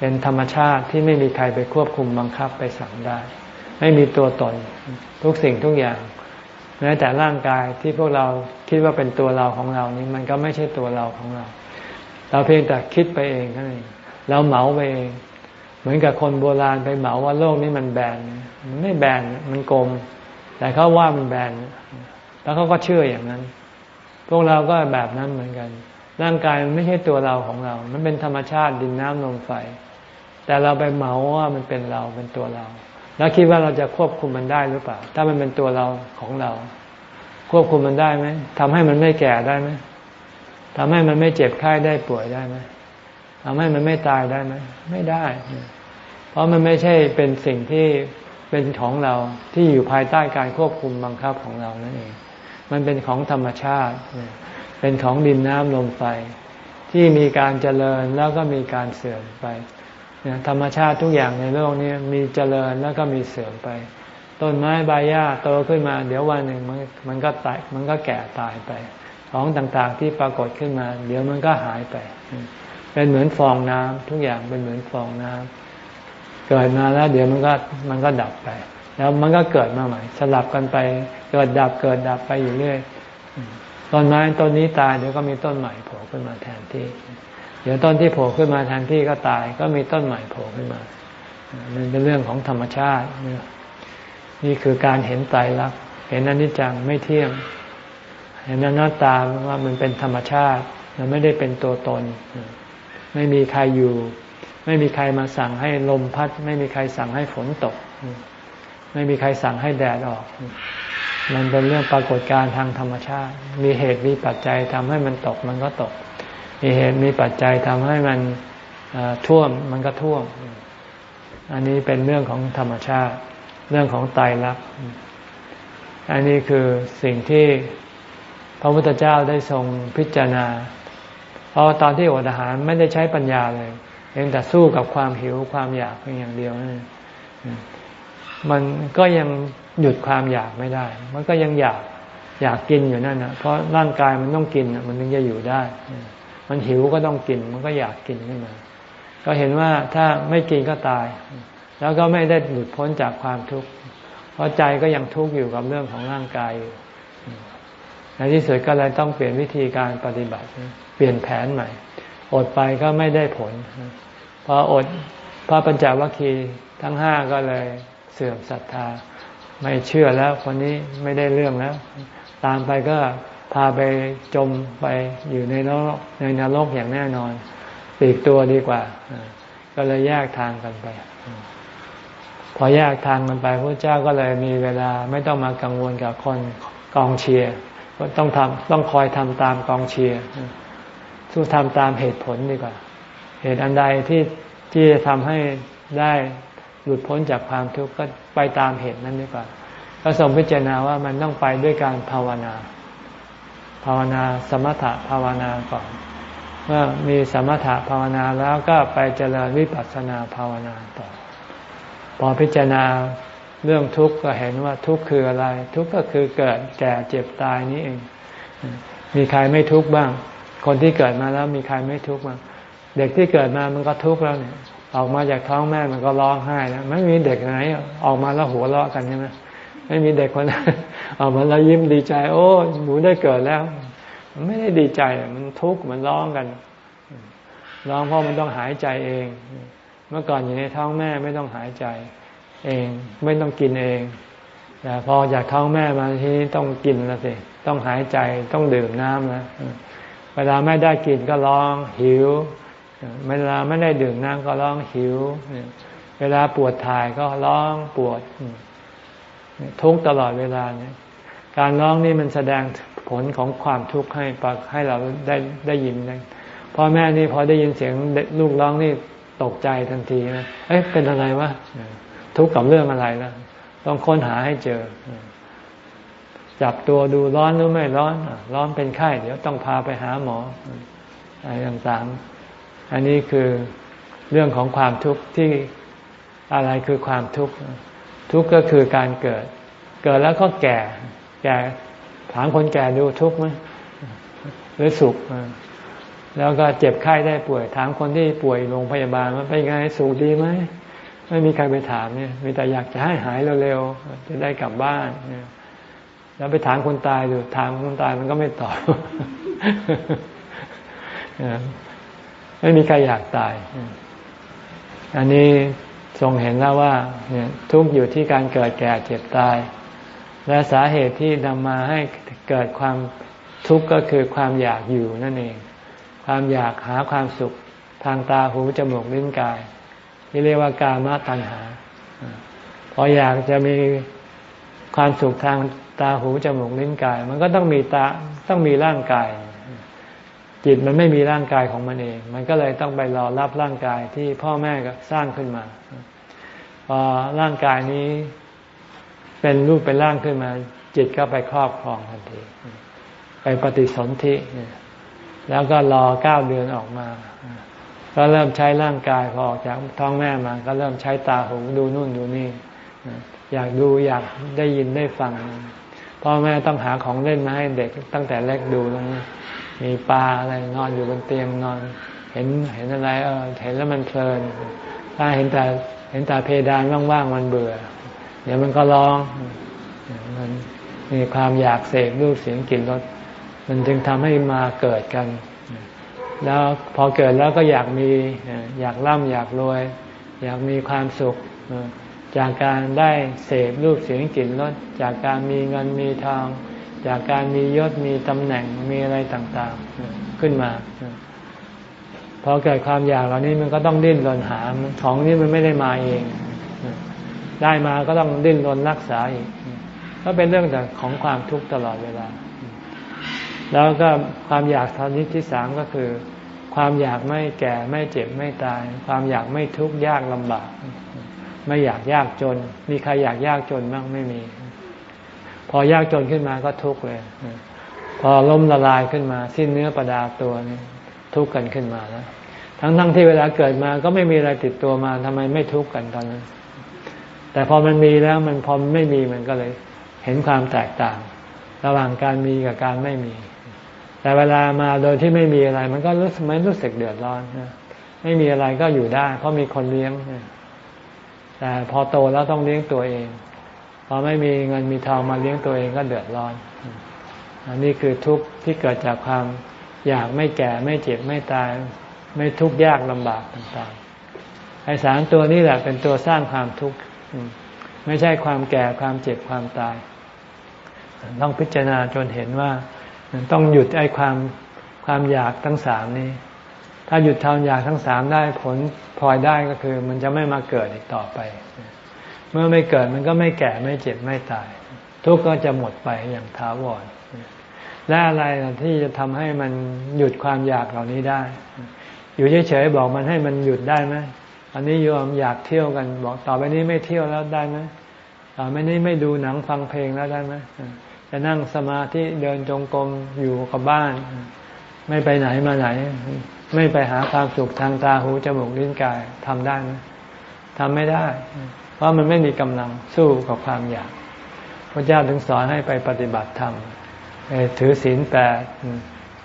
เป็นธรรมชาติที่ไม่มีใครไปควบคุมบังคับไปสั่งได้ ไม่มีตัวตนทุกสิ่งทุกอย่างแม้แต่ร่างกายที่พวกเราคิดว่าเป็นตัวเราของเรานี้มันก็ไม่ใช่ตัวเราของเรา เราเพียงแต่คิดไปเองนั่นเองเราเหมาไปเองเหมือนกับคนโบราณไปเหมาว่าโลกนี้มันแบนมันไม่แบนมันกลม แต่เขาว่ามันแบนแล้วเขาก็เชื่ออย่างนั้น พวกเราก็แบบนั้นเหมือนกัน ร่างกายมันไม่ใช่ตัวเราของเรา มันเป็นธรรมชาติดินน้ำลมไฟ แต่เราไปเหมาว่ามันเป็นเราเป็นตัวเรา แล้วคิดว่าเราจะควบคุมมันได้หรือเปล่า ถ้ามันเป็นตัวเราของเรา ควบคุมมันได้ไหมทำให้มันไม่แก่ได้ไหมทำให้มันไม่เจ็บไข้ได้ป่วยได้ไหมทำให้มันไม่ตายได้ไหมไม่ได้ เพราะมันไม่ใช่เป็นสิ่งที่เป็นของเราที่อยู่ภายใต้การควบคุมบังคับของเรานั่นเอง มันเป็นของธรรมชาติ เป็นของดินน้ำลมไฟ ที่มีการเจริญแล้วก็มีการเสื่อมไป ธรรมชาติทุกอย่างในโลกนี้มีเจริญแล้วก็มีเสื่อมไป ต้นไม้ใบหญ้าโตขึ้นมา เดี๋ยววันหนึ่งมันมันก็ตายมันก็แก่ตายไป ของต่างๆที่ปรากฏขึ้นมา เดี๋ยวมันก็หายไป เป็นเหมือนฟองน้ำทุกอย่างเป็นเหมือนฟองน้ำเกิดมาแล้ว เดี๋ยวมันก็มันก็ดับไป แล้วมันก็เกิดมาใหม่ สลับกันไป เกิดดับเกิดดับไปอยู่เรื่อยต้นไม้ต้นนี้ตายเดี๋ยวก็มีต้นใหม่โผล่ขึ้นมาแทนที่ เดี๋ยวต้นที่โผล่ขึ้นมาแทนที่ก็ตาย ก็มีต้นใหม่โผล่ขึ้นมา มันเป็นเรื่องของธรรมชาติ นี่คือการเห็นไตรลักษณ์เห็นอนิจจังไม่เที่ยง เห็นอนัตตาว่ามันเป็นธรรมชาติ มันไม่ได้เป็นตัวตน ไม่มีใครอยู่ ไม่มีใครมาสั่งให้ลมพัด ไม่มีใครสั่งให้ฝนตก ไม่มีใครสั่งให้แดดออก มันเป็นเรื่องปรากฏการณ์ทางธรรมชาติ มีเหตุมีปัจจัยทำให้มันตกมันก็ตก มีเหตุมีปัจจัยทำให้มันท่วมมันก็ท่วม อันนี้เป็นเรื่องของธรรมชาติ เรื่องของตายรักอันนี้คือสิ่งที่พระพุทธเจ้าได้ทรงพิจารณา เพราะตอนที่อดอาหารไม่ได้ใช้ปัญญาเลยเพียงแต่สู้กับความหิวความอยากเพียงอย่างเดียวนั่นมันก็ยังหยุดความอยากไม่ได้ มันก็ยังอยากอยากกินอยู่นั่นนะเพราะร่างกายมันต้องกินมันถึงจะอยู่ได้ มันหิวก็ต้องกิน มันก็อยากกินขึ้นมา ก็เห็นว่าถ้าไม่กินก็ตาย แล้วก็ไม่ได้หลุดพ้นจากความทุกข์เพราะใจก็ยังทุกข์อยู่กับเรื่องของร่างกายอยู่ในที่สุดก็เลยต้องเปลี่ยนวิธีการปฏิบัติ เปลี่ยนแผนใหม่ อดไปก็ไม่ได้ผลพออดพระปัญจวัคคีย์ทั้งห้าก็เลยเสื่อมศรัทธา ไม่เชื่อแล้วคนนี้ไม่ได้เรื่องแล้ว ตามไปก็ พาไปจมไปอยู่ในนรกในนรกอย่างแน่นอนปีกตัวดีกว่า ก็เลยแยกทางกันไป พอแยกทางกันไปพระเจ้าก็เลยมีเวลาไม่ต้องมากังวลกับคนกองเชียร์ต้องทำต้องคอยทำตามกองเชียร์สู้ทำตามเหตุผลดีกว่า เหตุอันใดที่ที่จะทำให้ได้หลุดพ้นจากความทุกข์ก็ไปตามเหตุนั้นดีกว่า ก็ทรงพิจารณาว่ามันต้องไปด้วยการภาวนา ภาวนาสมถะภาวนาก่อน เมื่อมีสมถะภาวนาแล้วก็ไปเจริญวิปัสสนาภาวนาต่อ พอพิจารณาเรื่องทุกข์ก็เห็นว่าทุกข์คืออะไร ทุกข์ก็คือเกิดแก่เจ็บตายนี้เอง มีใครไม่ทุกข์บ้าง คนที่เกิดมาแล้วมีใครไม่ทุกข์บ้างเด็กที่เกิดมามันก็ทุกข์แล้วเนี่ยออกมาจากท้องแม่มันก็ร้องไห้แล้วไม่มีเด็กไหน ออกมาแล้วหัวเราะกันใช่ไหม ไม่มีเด็กคนนั้นออกมาแล้วยิ้มดีใจ โอ้หนูได้เกิดแล้ว มันไม่ได้ดีใจมันทุกข์มันร้องกันร้องเพราะมันต้องหายใจเอง เมื่อก่อนอยู่ในท้องแม่ไม่ต้องหายใจ เองไม่ต้องกินเองแต่พอจากท้องแม่มาทีนี้ต้องกินแล้วสิต้องหายใจต้องดื่มน้ำนะเวลาไม่ได้กินก็ร้องหิว เวลาไม่ได้ดื่มน้ำก็ร้องหิว เวลาปวดถ่ายก็ร้องปวด ทุกตลอดเวลาเนี่ยการร้องนี่มันแสดงผลของความทุกข์ให้ปกให้เราได้ได้ยินได้พ่อแม่นี่พอได้ยินเสียงลูกร้องนี่ตกใจทันทีนะเอ๊ะเป็นอะไรวะทุกข์กับเรื่องอะไรนะต้องค้นหาให้เจอ จับตัวดูร้อนหรือไม่ร้อน ร้อนเป็นไข้เดี๋ยวต้องพาไปหาหมออะไรต่างๆ อันนี้คือเรื่องของความทุกข์ที่อะไรคือความทุกข์ ทุกข์ก็คือการเกิด เกิดแล้วก็แก่ แก่ถามคนแก่ดูทุกข์ไหมหรือสุข แล้วก็เจ็บไข้ได้ป่วย ถามคนที่ป่วยโรงพยาบาลว่าเป็นไงสุขดีไหมไม่มีใครไปถามเนี่ย มีแต่อยากจะให้หายเร็วๆจะได้กลับบ้านแล้วไปถามคนตายดูถามคนตายมันก็ไม่ตอบไม่มีใครอยากตาย อันนี้ ทรงเห็นแล้วว่าทุกอยู่ที่การเกิดแก่เจ็บตาย และสาเหตุที่นำมาให้เกิดความทุกข์ก็คือความอยากอยู่นั่นเอง ความอยากหาความสุขทางตาหูจมูกลิ้นกาย ที่เรียกว่ากามตัณหา พออยากจะมีความสุขทางตาหูจมูกลิ้นกาย มันก็ต้องมีตาต้องมีร่างกาย จิตมันไม่มีร่างกายของมันเอง มันก็เลยต้องไปรอรับร่างกายที่พ่อแม่ก็สร้างขึ้นมา พอร่างกายนี้เป็นรูปเป็นร่างขึ้นมา จิตก็ไปครอบครองทันที ไปปฏิสนธิแล้วก็รอเก้าเดือนออกมา ก็เริ่มใช้ร่างกายพอออกจากท้องแม่มาก็เริ่มใช้ตาหูดูนู่นดูนี่ อยากดูอยากได้ยินได้ฟังพ่อแม่ต้องหาของเล่นมาให้เด็กตั้งแต่เล็กดูแล้วมีปลาอะไรนอนอยู่บนเตียงนอน เห็นเห็นอะไรเออเห็นแล้วมันเพลิน ถ้าเห็นแต่ เห็นแต่เพดานว่างๆมันเบื่อ เดี๋ยวมันก็ร้อง มันมีความอยากเสพรูปเสียงกลิ่นรสมันจึงทำให้มาเกิดกัน แล้วพอเกิดแล้วก็อยากมีอยากร่ำอยากรวย อยากมีความสุข จากการได้เสพรูปเสียงกลิ่นรสจากการมีเงินมีทอง จากการมียศมีตำแหน่งมีอะไรต่างๆขึ้นมา พอเกิดความอยากเหล่านี้มันก็ต้องดิ้นรนหาของนี้มันไม่ได้มาเอง ได้มาก็ต้องดิ้นรนรักษาอีกก็เป็นเรื่องแต่ของความทุกข์ตลอดเวลา แล้วก็ความอยากทานี้ที่สามก็คือ ความอยากไม่แก่ไม่เจ็บไม่ตาย ความอยากไม่ทุกข์ยากลำบาก ไม่อยากยากจน มีใครอยากยากจนบ้างไม่มี พอยากจนขึ้นมาก็ทุกข์เลย พอล้มละลายขึ้นมา สิ้นเนื้อประดาตัวนี่ ทุกข์กันขึ้นมาแล้วทั้งทั้งที่เวลาเกิดมาก็ไม่มีอะไรติดตัวมาทำไมไม่ทุกข์กันตอนนั้น แต่พอมันมีแล้วมันพอไม่มีมันก็เลยเห็นความแตกต่าง ระหว่างการมีกับการไม่มี แต่เวลามาโดยที่ไม่มีอะไร มันก็รู้สึกไม่รู้สึกเดือดร้อนนะไม่มีอะไรก็อยู่ได้ เพราะมีคนเลี้ยงแต่พอโตแล้วต้องเลี้ยงตัวเอง พอไม่มีเงินมีทองมาเลี้ยงตัวเองก็เดือดร้อนอันนี้คือทุกข์ที่เกิดจากความ อยากไม่แก่ไม่เจ็บไม่ตาย ไม่ทุกข์ยากลำบากต่างๆไอ้สารตัวนี้แหละเป็นตัวสร้างความทุกข์ไม่ใช่ความแก่ความเจ็บความตาย ต้องพิจารณาจนเห็นว่าต้องหยุดไอ้ความความอยากทั้งสามนี้ ถ้าหยุดทำอยากทั้งสามได้ผลพลอยได้ก็คือ มันจะไม่มาเกิดอีกต่อไป เมื่อไม่เกิดมันก็ไม่แก่ไม่เจ็บไม่ตาย ทุกข์ก็จะหมดไปอย่างถาวร และอะไรที่จะทำให้มันหยุดความอยากเหล่านี้ได้ อยู่เฉยๆบอกมันให้มันหยุดได้ไหมอันนี้โยมอยากเที่ยวกัน บอกต่อไปนี้ไม่เที่ยวแล้วได้ไหมต่อไปนี้ไม่ดูหนังฟังเพลงแล้วได้ไหมจะนั่งสมาธิเดินจงกรมอยู่กับบ้าน ไม่ไปไหนมาไหน ไม่ไปหาความสุขทางตาหูจมูกลิ้นกายทำได้ไหมทำไม่ได้ เพราะมันไม่มีกำลังสู้กับความอยากพระเจ้าถึงสอนให้ไปปฏิบัติธรรม ไปถือศีลแปด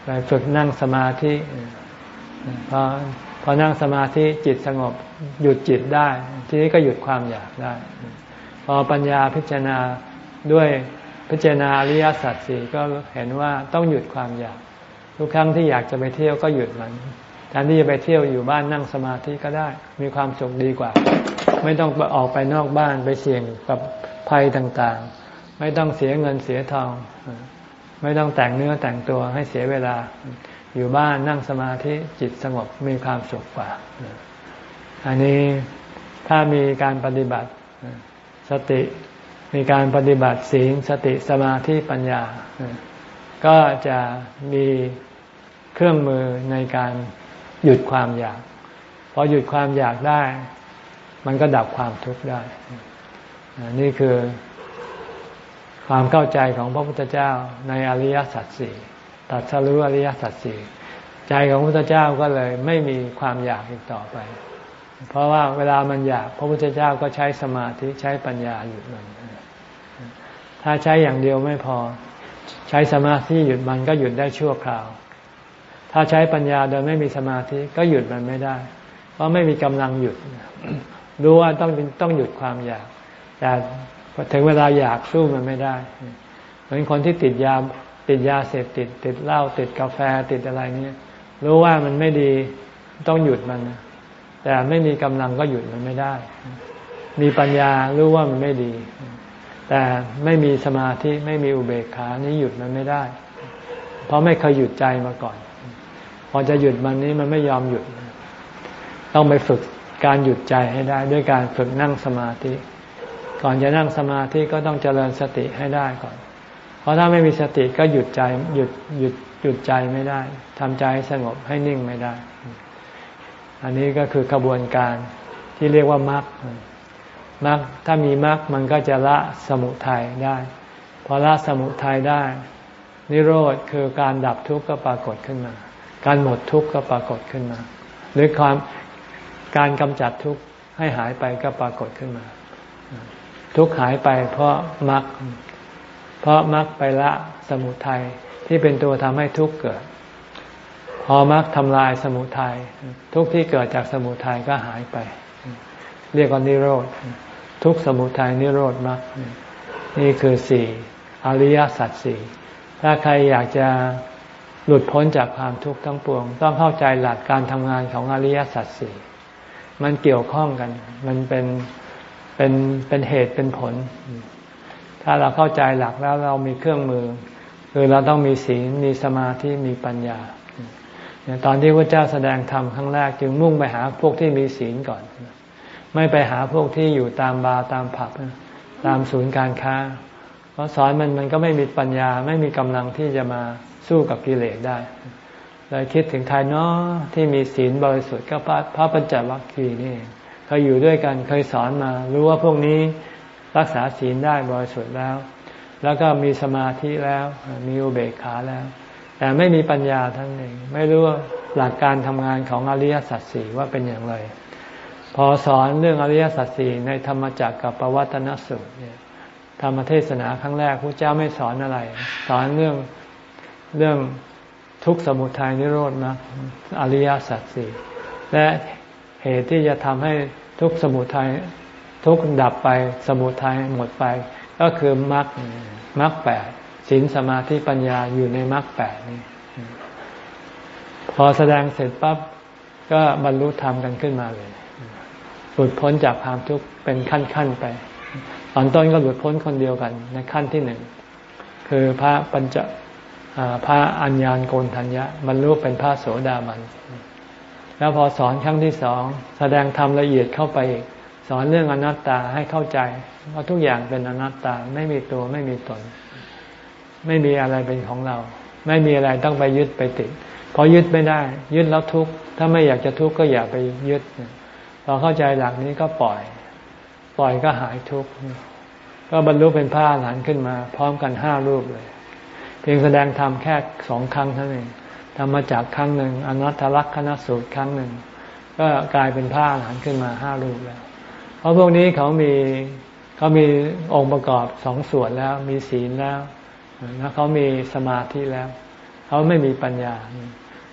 ไปฝึกนั่งสมาธิพอพอนั่งสมาธิจิตสงบหยุดจิตได้ ทีนี้ก็หยุดความอยากได้ พอปัญญาพิจารณาด้วยพิจารณาอริยสัจสี่ก็เห็นว่าต้องหยุดความอยาก ทุกครั้งที่อยากจะไปเที่ยวก็หยุดมันแทนที่จะไปเที่ยวอยู่บ้านนั่งสมาธิก็ได้ มีความสุขดีกว่า ไม่ต้องออกไปนอกบ้านไปเสี่ยงกับภัยต่างๆ ไม่ต้องเสียเงินเสียทอง ไม่ต้องแต่งเนื้อแต่งตัวให้เสียเวลา อยู่บ้านนั่งสมาธิจิตสงบมีความสุขกว่า อันนี้ถ้ามีการปฏิบัติสติมีการปฏิบัติศีลสติสมาธิปัญญา ก็จะมีเครื่องมือในการหยุดความอยากพอหยุดความอยากได้ มันก็ดับความทุกข์ได้ นี่คือ ความเข้าใจของพระพุทธเจ้าในอริยสัจสี่ตัดสรู้อริยสัจสี่ใจของพระพุทธเจ้าก็เลยไม่มีความอยากอีกต่อไป เพราะว่าเวลามันอยากพระพุทธเจ้าก็ใช้สมาธิใช้ปัญญาหยุดมัน ถ้าใช้อย่างเดียวไม่พอ ใช้สมาธิหยุดมันก็หยุดได้ชั่วคราว ถ้าใช้ปัญญาโดยไม่มีสมาธิก็หยุดมันไม่ได้ เพราะไม่มีกำลังหยุดรู้ว่าต้องต้องหยุดความอยากแต่ ถึงเวลาอยากสู้มันไม่ได้ เหมือนคนที่ติดยาติดยาเสพติด ติดเหล้าติดกาแฟติดอะไรนี่รู้ว่ามันไม่ดีต้องหยุดมัน แต่ไม่มีกำลังก็หยุดมันไม่ได้ มีปัญญารู้ว่ามันไม่ดี แต่ไม่มีสมาธิไม่มีอุเบกขานี้หยุดมันไม่ได้ เพราะไม่เคยหยุดใจมาก่อน พอจะหยุดมันนี้มันไม่ยอมหยุด ต้องไปฝึกการหยุดใจให้ได้ ด้วยการฝึกนั่งสมาธิ ก่อนจะนั่งสมาธิก็ต้องเจริญสติให้ได้ก่อน เพราะถ้าไม่มีสติก็หยุดใจหยุดหยุดหยุดใจไม่ได้ทำใจให้สงบให้นิ่งไม่ได้ อันนี้ก็คือกระบวนการที่เรียกว่ามรรคมรรคถ้ามีมรรคมันก็จะละสมุทัยได้พอละสมุทัยได้ นิโรธคือการดับทุกข์ก็ปรากฏขึ้นมา การหมดทุกข์ก็ปรากฏขึ้นมา หรือความการกำจัดทุกข์ให้หายไปก็ปรากฏขึ้นมา ทุกข์หายไปเพราะมรรคเพราะมรรคไปละสมุทัยที่เป็นตัวทำให้ทุกข์เกิด พอมรรคทำลายสมุทัยทุกข์ที่เกิดจากสมุทัยก็หายไป เรียกว่านิโรธทุกสมุทัยนิโรธมรรคนี่คือสี่อริยสัจสี่ถ้าใครอยากจะหลุดพ้นจากความทุกข์ทั้งปวง ต้องเข้าใจหลักการทำงานของอริยสัจสี่มันเกี่ยวข้องกัน มันเป็น เป็นเป็นเหตุเป็นผล ถ้าเราเข้าใจหลักแล้วเรามีเครื่องมือ คือเราต้องมีศีลมีสมาธิมีปัญญาตอนที่พระเจ้าแสดงธรรมครั้งแรกจึงมุ่งไปหาพวกที่มีศีลก่อน ไม่ไปหาพวกที่อยู่ตามบาร์ตามผับตามศูนย์การค้า เพราะสอนมันมันก็ไม่มีปัญญาไม่มีกำลังที่จะมาสู้กับกิเลสได้เลยคิดถึงใครเนาะที่มีศีลบริสุทธิ์ก็พระพระปัญจวัคคีย์นี่ เคยอยู่ด้วยกันเคยสอนมา รู้ว่าพวกนี้รักษาศีลได้บริสุทธิ์แล้ว แล้วก็มีสมาธิแล้ว มีอุเบกขาแล้ว แต่ไม่มีปัญญาทั้งเองไม่รู้หลักการทำงานของอริยสัจสี่ว่าเป็นอย่างไร พอสอนเรื่องอริยสัจสี่ในธรรมจักรกับปวัตนสูตรเนี่ยธรรมเทศนาครั้งแรกพระเจ้าไม่สอนอะไร สอนเรื่องเรื่องทุกสมุทัยนิโรธมรรคอริยสัจสี่และ เหตุที่จะทำให้ทุกสมุทัยทุกดับไปสมุทัยหมดไป ก็คือมรรคมรรคแปดศีลสมาธิปัญญาอยู่ในมรรคแปดนี่พอแสดงเสร็จปั๊บก็บรรลุธรรมกันขึ้นมาเลยหลุดพ้นจากความทุกข์เป็นขั้นๆไป ตอนต้นก็หลุดพ้นคนเดียวกันในขั้นที่หนึ่งคือพระปัญจพระอัญญาณโกนทัญญะบรรลุเป็นพระโสดาบัน แล้วพอสอนครั้งที่สองแสดงธรรมละเอียดเข้าไปอีกสอนเรื่องอนัตตาให้เข้าใจว่าทุกอย่างเป็นอนัตตาไม่มีตัวไม่มีตน ไม่มีอะไรเป็นของเรา ไม่มีอะไรต้องไปยึดไปติดพอยึดไม่ได้ ยึดแล้วทุกข์ถ้าไม่อยากจะทุกข์ก็อย่าไปยึดพอเข้าใจหลักนี้ก็ปล่อย ปล่อยก็หายทุกข์ก็บรรลุเป็นพระอรหันต์ขึ้นมา พร้อมกันห้ารูปเลย เพียงแสดงธรรมแค่สองครั้งเท่านั้นเอง ทำมาจากครั้งหนึ่งอนัตตลักษณสูตรครั้งหนึ่ง ก็กลายเป็นผ้าหลานขึ้นมาห้ารูปแล้ว เพราะพวกนี้เขามีเขามีองค์ประกอบสองส่วนแล้ว มีศีลแล้วแล้วเขามีสมาธิแล้วเขาไม่มีปัญญา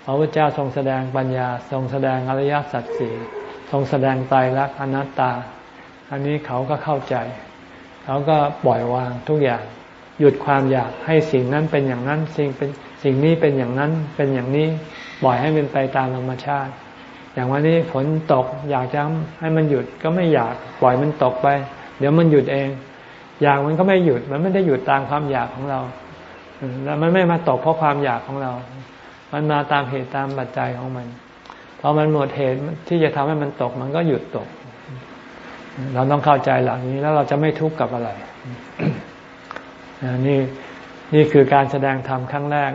พระพุทธเจ้าทรงแสดงปัญญา ทรงแสดงอริยสัจสี่ทรงแสดงไตรลักษณ์อนัตตา อันนี้เขาก็เข้าใจ เขาก็ปล่อยวางทุกอย่าง หยุดความอยากให้สิ่งนั้นเป็นอย่างนั้นสิ่งเป็นสิ่งนี้เป็นอย่างนั้นเป็นอย่างนี้ปล่อยให้เป็นไปตามธรรมชาติ อย่างวันนี้ฝนตกอยากจะให้มันหยุดก็ไม่อยากปล่อยมันตกไป เดี๋ยวมันหยุดเอง อยากมันก็ไม่หยุดมันไม่ได้หยุดตามความอยากของเราแล้วมันไม่มาตกเพราะความอยากของเรา มันมาตามเหตุตามปัจจัยของมันพอมันหมดเหตุที่จะทำให้มันตกมันก็หยุดตก เราต้องเข้าใจหลังนี้แล้วเราจะไม่ทุกข์กับอะไร นี่นี่คือการแสดงธรรมครั้งแรก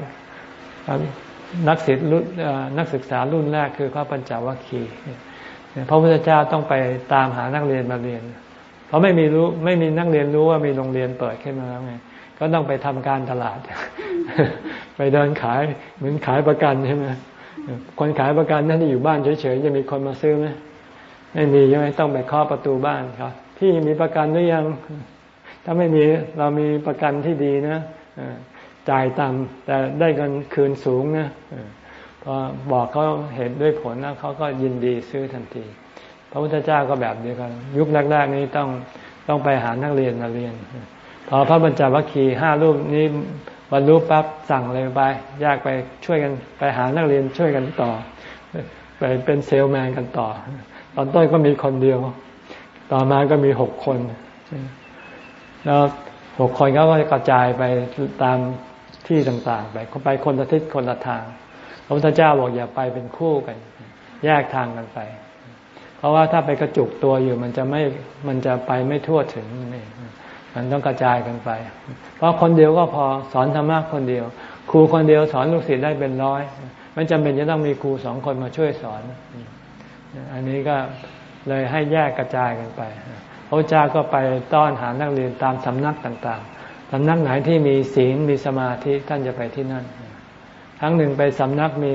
นักศิษย์รุ่นนักศึกษารุ่นแรกคือพระปัญจวัคคีย์พระพุทธเจ้าต้องไปตามหานักเรียนมาเรียน เพราะไม่มีรู้ไม่มีนักเรียนรู้ว่ามีโรงเรียนเปิดขึ้นมาแล้วไงก็ต้องไปทำการตลาด ไปเดินขายเหมือนขายประกันใช่ไหมคนขายประกันนั่นที่อยู่บ้านเฉยๆจะมีคนมาซื้อไหมไม่มีใช่ไหมต้องไปเคาะประตูบ้านครับพี่มีประกันหรือยัง ถ้าไม่มีเรามีประกันที่ดีนะจ่ายต่ำแต่ได้เงินคืนสูงนะพอบอกเขาเห็นด้วยผลแล้วเขาก็ยินดีซื้อทันที พระพุทธเจ้าก็แบบเดียวกัน ยุคแรกๆนี้ต้องต้องไปหานักเรียนมาเรียน พอพระบัญจวัคคีห้ารูปนี้บรรลุปั๊บสั่งเลยไปยากไปช่วยกันไปหานักเรียนช่วยกันต่อ ไปเป็นเซลแมนกันต่อ ตอนต้นก็มีคนเดียว ต่อมาก็มีหกคน แล้วหกคนเขาก็กระจายไปตามที่ต่างๆ ไปไปคนละทิศคนละทางพระพุทธเจ้าบอกอย่าไปเป็นคู่กัน แยกทางกันไป เพราะว่าถ้าไปกระจุกตัวอยู่มันจะไม่มันจะไปไม่ทั่วถึงนี่มันต้องกระจายกันไป เพราะคนเดียวก็พอสอนธรรมะคนเดียว ครูคนเดียวสอนลูกศิษย์ได้เป็นร้อยไม่จำเป็นจะต้องมีครูสองคนมาช่วยสอน อันนี้ก็เลยให้แยกกระจายกันไป พระเจ้าก็ไปต้อนหานักเรียนตามสำนักต่างๆ สำนักไหนที่มีศีลมีสมาธิท่านจะไปที่นั่น ครั้งหนึ่งไปสำนักมี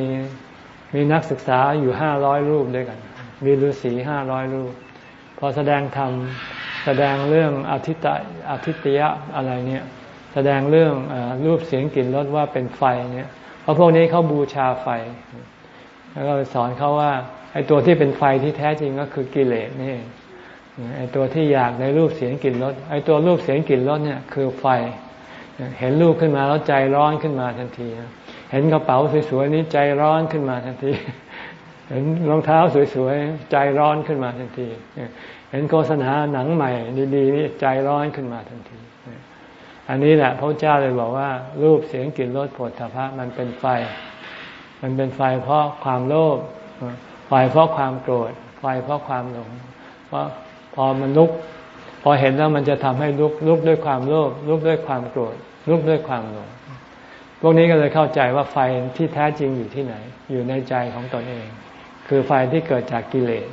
มีนักศึกษาอยู่ห้าร้อยรูปด้วยกัน มีฤาษีห้าร้อยรูป พอแสดงธรรมแสดงเรื่องอธิตะอธิตยะอะไรเนี่ยแสดงเรื่องอรูปเสียงกลิ่นรสว่าเป็นไฟเนี่ยเพราะพวกนี้เขาบูชาไฟ แล้วก็สอนเขาว่าไอ้ตัวที่เป็นไฟที่แท้จริงก็คือกิเลสนี่ ไอตัวที่อยากในรูปเสียงกลิ่นรสไอตัวรูปเสียงกลิ่นรสเนี่ยคือไฟ เห็นรูปขึ้นมาแล้วใจร้อนขึ้นมาทันที เห็นกระเป๋าสวยๆนี้ใจร้อนขึ้นมาทันที เห็นรองเท้าสวยๆใจร้อนขึ้นมาทันที เห็นโฆษณาหนังใหม่ดีๆนี่ใจร้อนขึ้นมาทันที อันนี้แหละพระเจ้าเลยบอกว่า รูปเสียงกลิ่นรสผลถภะมันเป็นไฟ มันเป็นไฟเพราะความโลภไฟเพราะความโกรธไฟเพราะความหลงเพราะ พอมันลุก พอเห็นแล้วมันจะทำให้ลุกลุกด้วยความโลภลุกด้วยความโกรธลุกด้วยความหลงพวกนี้ก็เลยเข้าใจว่าไฟที่แท้จริงอยู่ที่ไหน อยู่ในใจของตนเอง คือไฟที่เกิดจากกิเลส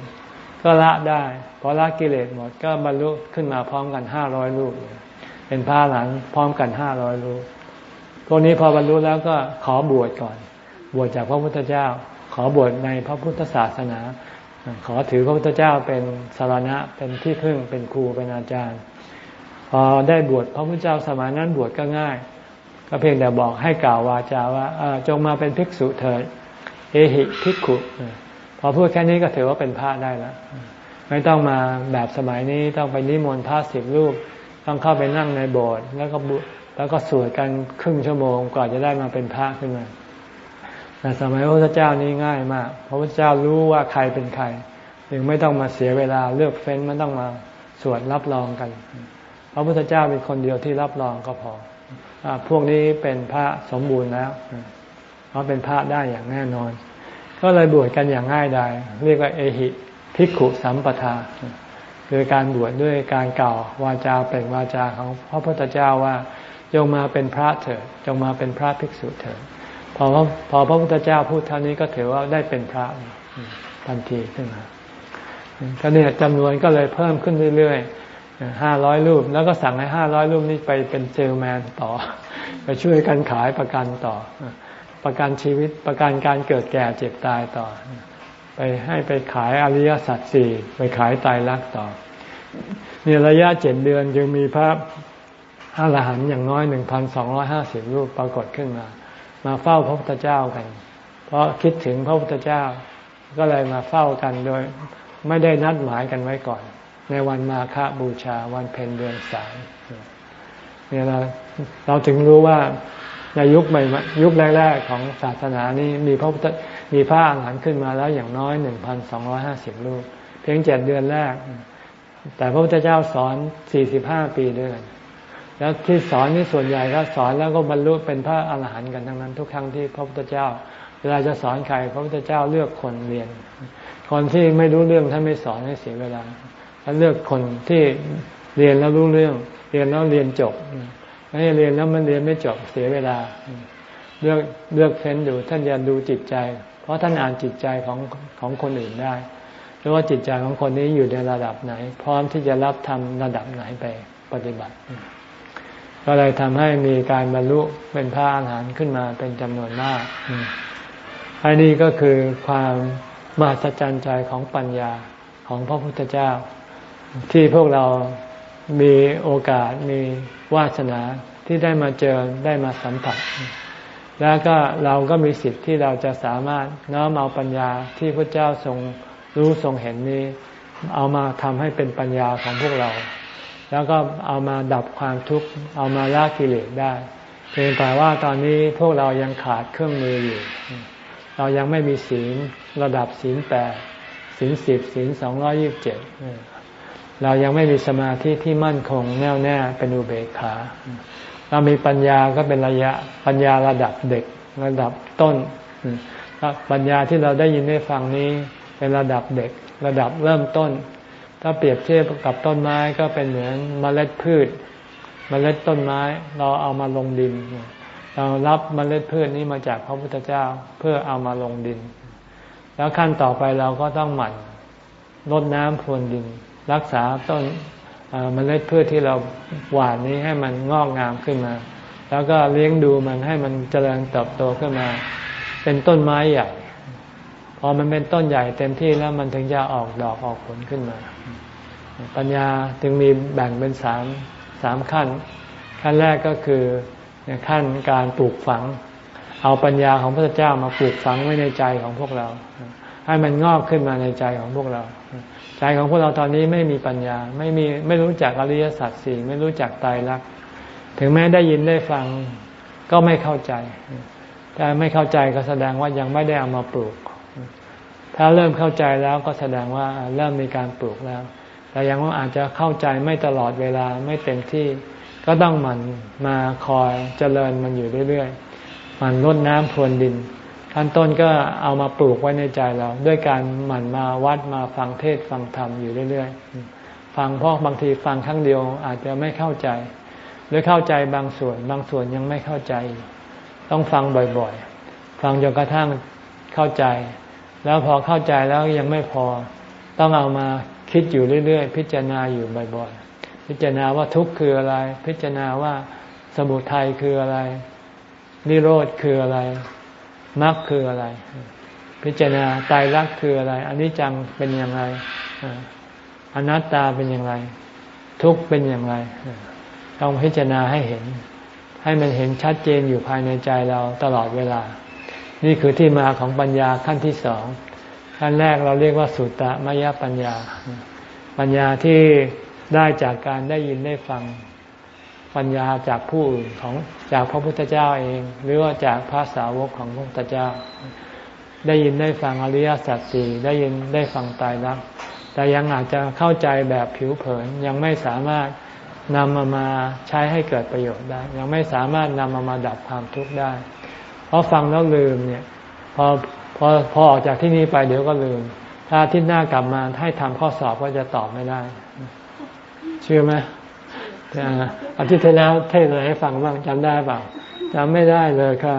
ก็ละได้พอละกิเลสหมดก็บรรลุขึ้นมาพร้อมกันห้าร้อยลูกเป็นพระหลังพร้อมกันห้าร้อยลูกพวกนี้พอบรรลุแล้วก็ขอบวชก่อน บวชจากพระพุทธเจ้า ขอบวชในพระพุทธศาสนา ขอถือพระพุทธเจ้าเป็นสารณะเป็นที่พึ่งเป็นครูเป็นอาจารย์ พอได้บวชพระพุทธเจ้าสมัยนั้นบวชก็ง่าย ก็เพียงแต่บอกให้กล่าววาจาว่าจงมาเป็นภิกษุเถิดเอหิภิกขุพอพูดแค่นี้ก็ถือว่าเป็นพระได้แล้วไม่ต้องมาแบบสมัยนี้ต้องไปนิมนต์พระสิบรูป ต้องเข้าไปนั่งในโบสถ์แล้วก็แล้วก็สวดกันครึ่งชั่วโมงกว่าจะได้มาเป็นพระขึ้นมา แต่สมัยพระพุทธเจ้านี้ง่ายมาก พระพุทธเจ้ารู้ว่าใครเป็นใครยังไม่ต้องมาเสียเวลาเลือกเฟ้นไม่ต้องมาสวดรับรองกัน พระพุทธเจ้าเป็นคนเดียวที่รับรองก็พอพวกนี้เป็นพระสมบูรณ์แล้วเขาเป็นพระได้อย่างแน่นอน ก็เลยบวชกันอย่างง่ายดายเรียกว่าเอหิภิกขุสัมปทา คือการบวชดด้วยการเก่าวาจาเป็นวาจาของพระพุทธเจ้าว่าจงมาเป็นพระเถิดจงมาเป็นพระภิกษุเถิด พอพอพระพุทธเจ้าพูดเท่านี้ก็ถือว่าได้เป็นพระทันทีขึ้นมาก็เนี่ยจำนวนก็เลยเพิ่มขึ้นเรื่อยๆห้าร้อยรูป แล้วก็สั่งให้ห้าร้อยรูปนี้ไปเป็นเซลแมนต่อ ไปช่วยกันขายประกันต่อ ประกันชีวิตประกันการเกิดแก่เจ็บตายต่อ ไปให้ไปขายอริยสัจสี่ไปขายตายรักต่อเนี่ยระยะเจ็ดเดือนจึงมีพระอรหันต์อย่างน้อยหนึ่งพันสองร้อยห้าสิบรูปปรากฏขึ้นมา มาเฝ้าพระพุทธเจ้ากัน เพราะคิดถึงพระพุทธเจ้า ก็เลยมาเฝ้ากันโดย ไม่ได้นัดหมายกันไว้ก่อน ในวันมาฆบูชาวันเพ็ญเดือนสามเนี่ยเราเราถึงรู้ว่าในยุคใหม่ยุคแรกๆของศาสนานี้มีพระพุทธมีพระอาหารหันต์ขึ้นมาแล้วอย่างน้อยหนึ่งพันสองร้อยห้าสิบรูป เพียงเจ็ดเดือนแรก แต่พระพุทธเจ้าสอนสี่สิบห้าปีด้วยกัน แล้วที่สอนนี่ส่วนใหญ่ก็สอนแล้วก็บรรลุเป็นพระอาหารหันต์กันทั้งนั้น ทุกครั้งที่พระพุทธเจ้า เวลาจะสอนใครพระพุทธเจ้าเลือกคนเรียน คนที่ไม่รู้เรื่องท่านไม่สอนให้เสียเวลาท่านเลือกคนที่เรียนแล้วรู้เรื่อง เรียนแล้วเรียนจบไม่เรียนแล้วมันเรียนไม่จบเสียเวลา เลือกเลือกเฟ้นดูท่านจะดูจิตใจ เพราะท่านอ่านจิตใจของของคนอื่นได้หรือว่าจิตใจของคนนี้อยู่ในระดับไหน พร้อมที่จะรับทำระดับไหนไปปฏิบัติ ก็เลยทำให้มีการบรรลุเป็นพระอาหารหันต์ขึ้นมาเป็นจำนวนมากอันนี้ก็คือความมหัศจรรย์ใจของปัญญาของพระพุทธเจ้า ที่พวกเรามีโอกาสมีวาสนาที่ได้มาเจอได้มาสัมผัส แล้วก็เราก็มีสิทธิ์ที่เราจะสามารถน้อมเอาปัญญาที่พระเจ้าทรงรู้ทรงเห็นนี้ เอามาทำให้เป็นปัญญาของพวกเรา แล้วก็เอามาดับความทุกข์เอามาละกิเลสได้เพียงแต่ว่าตอนนี้พวกเรายังขาดเครื่องมืออยู่ เรายังไม่มีศีลระดับศีลแปดศีลสิบศีลสองร้อยิบเจ็ดเรายังไม่มีสมาธิที่มั่นคงแน่วแน่เป็นอุเบกขา เรามีปัญญาก็เป็นระยะปัญญาระดับเด็กระดับต้น ปัญญาที่เราได้ยินได้ฟังนี้เป็นระดับเด็ก ระดับเริ่มต้น ถ้าเปรียบเทียบกับต้นไม้ก็เป็นเหมือนเมล็ดพืช เมล็ดต้นไม้ เราเอามาลงดิน เรารับเมล็ดพืชนี้มาจากพระพุทธเจ้าเพื่อเอามาลงดิน แล้วขั้นต่อไปเราก็ต้องหมั่นรดน้ำพรวนดิน รักษาต้นเมล็ดพืชที่เราหว่านนี้ให้มันงอกงามขึ้นมา แล้วก็เลี้ยงดูมันให้มันเจริญเติบโตขึ้นมา เป็นต้นไม้ใหญ่พอมันเป็นต้นใหญ่เต็มที่แล้วมันถึงจะออกดอกออกผลขึ้นมา ปัญญาจึงมีแบ่งเป็นสามสามขั้น ขั้นแรกก็คือขั้นการปลูกฝัง เอาปัญญาของพระเจ้ามาปลูกฝังไว้ในใจของพวกเรา ให้มันงอกขึ้นมาในใจของพวกเรา ใจของพวกเราตอนนี้ไม่มีปัญญาไม่มีไม่รู้จักอริยสัจสี่ไม่รู้จักตายรัก ถึงแม้ได้ยินได้ฟังก็ไม่เข้าใจแต่ไม่เข้าใจก็แสดงว่ายังไม่ได้เอามาปลูก ถ้าเริ่มเข้าใจแล้วก็แสดงว่าเริ่มมีการปลูกแล้ว แต่ยังว่าอาจจะเข้าใจไม่ตลอดเวลาไม่เต็มที่ ก็ต้องหมั่นมาคอยเจริญมันอยู่เรื่อยๆหมั่นรดน้ำพรวนดินขั้นต้นก็เอามาปลูกไว้ในใจเรา ด้วยการหมั่นมาวัดมาฟังเทศฟังธรรมอยู่เรื่อยๆ ฟังเพราะบางทีฟังครั้งเดียวอาจจะไม่เข้าใจ หรือเข้าใจบางส่วน บางส่วนยังไม่เข้าใจ ต้องฟังบ่อยๆ ฟังจนกระทั่งเข้าใจ แล้วพอเข้าใจแล้วยังไม่พอ ต้องเอามา คิดอยู่เรื่อย ๆ พิจารณาอยู่บ่อยๆพิจารณาว่าทุกข์คืออะไร พิจารณาว่าสมุทัยคืออะไรนิโรธคืออะไรมรรคคืออะไร พิจารณาตายรักคืออะไรอันนี้จังเป็นอย่างไรอนัตตาเป็นอย่างไร ทุกข์เป็นอย่างไรต้องพิจารณาให้เห็น ให้มันเห็นชัดเจนอยู่ภายในใจเราตลอดเวลา นี่คือที่มาของปัญญาขั้นที่สอง ขั้นแรกเราเรียกว่าสุตตมยปัญญา ปัญญาที่ได้จากการได้ยินได้ฟังปัญญาจากผู้อื่นของจากพระพุทธเจ้าเอง หรือว่าจากพระสาวกของพระพุทธเจ้า ได้ยินได้ฟังอริยสัจสี่ได้ยินได้ฟังตายรักแต่ยังอาจจะเข้าใจแบบผิวเผินยังไม่สามารถนำมามาใช้ให้เกิดประโยชน์ได้ ยังไม่สามารถนำมามาดับความทุกข์ได้ เพราะฟังแล้วลืมเนี่ย พอ พอพอออกจากที่นี้ไปเดี๋ยวก็ลืม ถ้าที่หน้ากลับมาให้ทำข้อสอบก็จะตอบไม่ได้ เชื่อไหมอาทิตย์ที่แล้วเทศอะไรให้ฟังบ้างจำได้เปล่าจำไม่ได้เลยค่ะ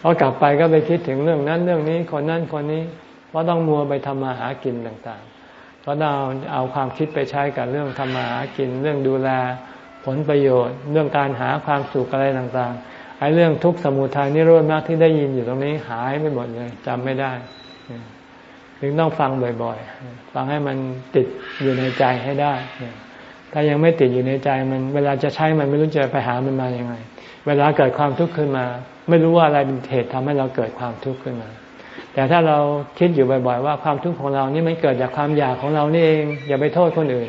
พอกลับไปก็ไปคิดถึงเรื่องนั้นเรื่องนี้คนนั้นคนนี้เพราะต้องมัวไปทำมาหากินต่างๆ ก็เอาเอาความคิดไปใช้กับเรื่องทำมาหากิน เรื่องดูแลผลประโยชน์ เรื่องการหาความสุขอะไรต่างๆ อ้เรื่องทุกข์สมุทัยนิโรธมากที่ได้ยินอยู่ตรงนี้หายไปหมดเลยจำไม่ได้ถึงต้องฟังบ่อยๆ ฟังให้มันติดอยู่ในใจให้ได้ ถ้ายังไม่ติดอยู่ในใจมัน เวลาจะใช้มันไม่รู้จะไปหามันมาอย่างไง เวลาเกิดความทุกข์ขึ้นมา ไม่รู้ว่าอะไรเป็นเหตุทำให้เราเกิดความทุกข์ขึ้นมา แต่ถ้าเราคิดอยู่บ่อยๆ ว่าความทุกข์ของเรานี่มันเกิดจากความอยากของเรานี่เอง อย่าไปโทษคนอื่น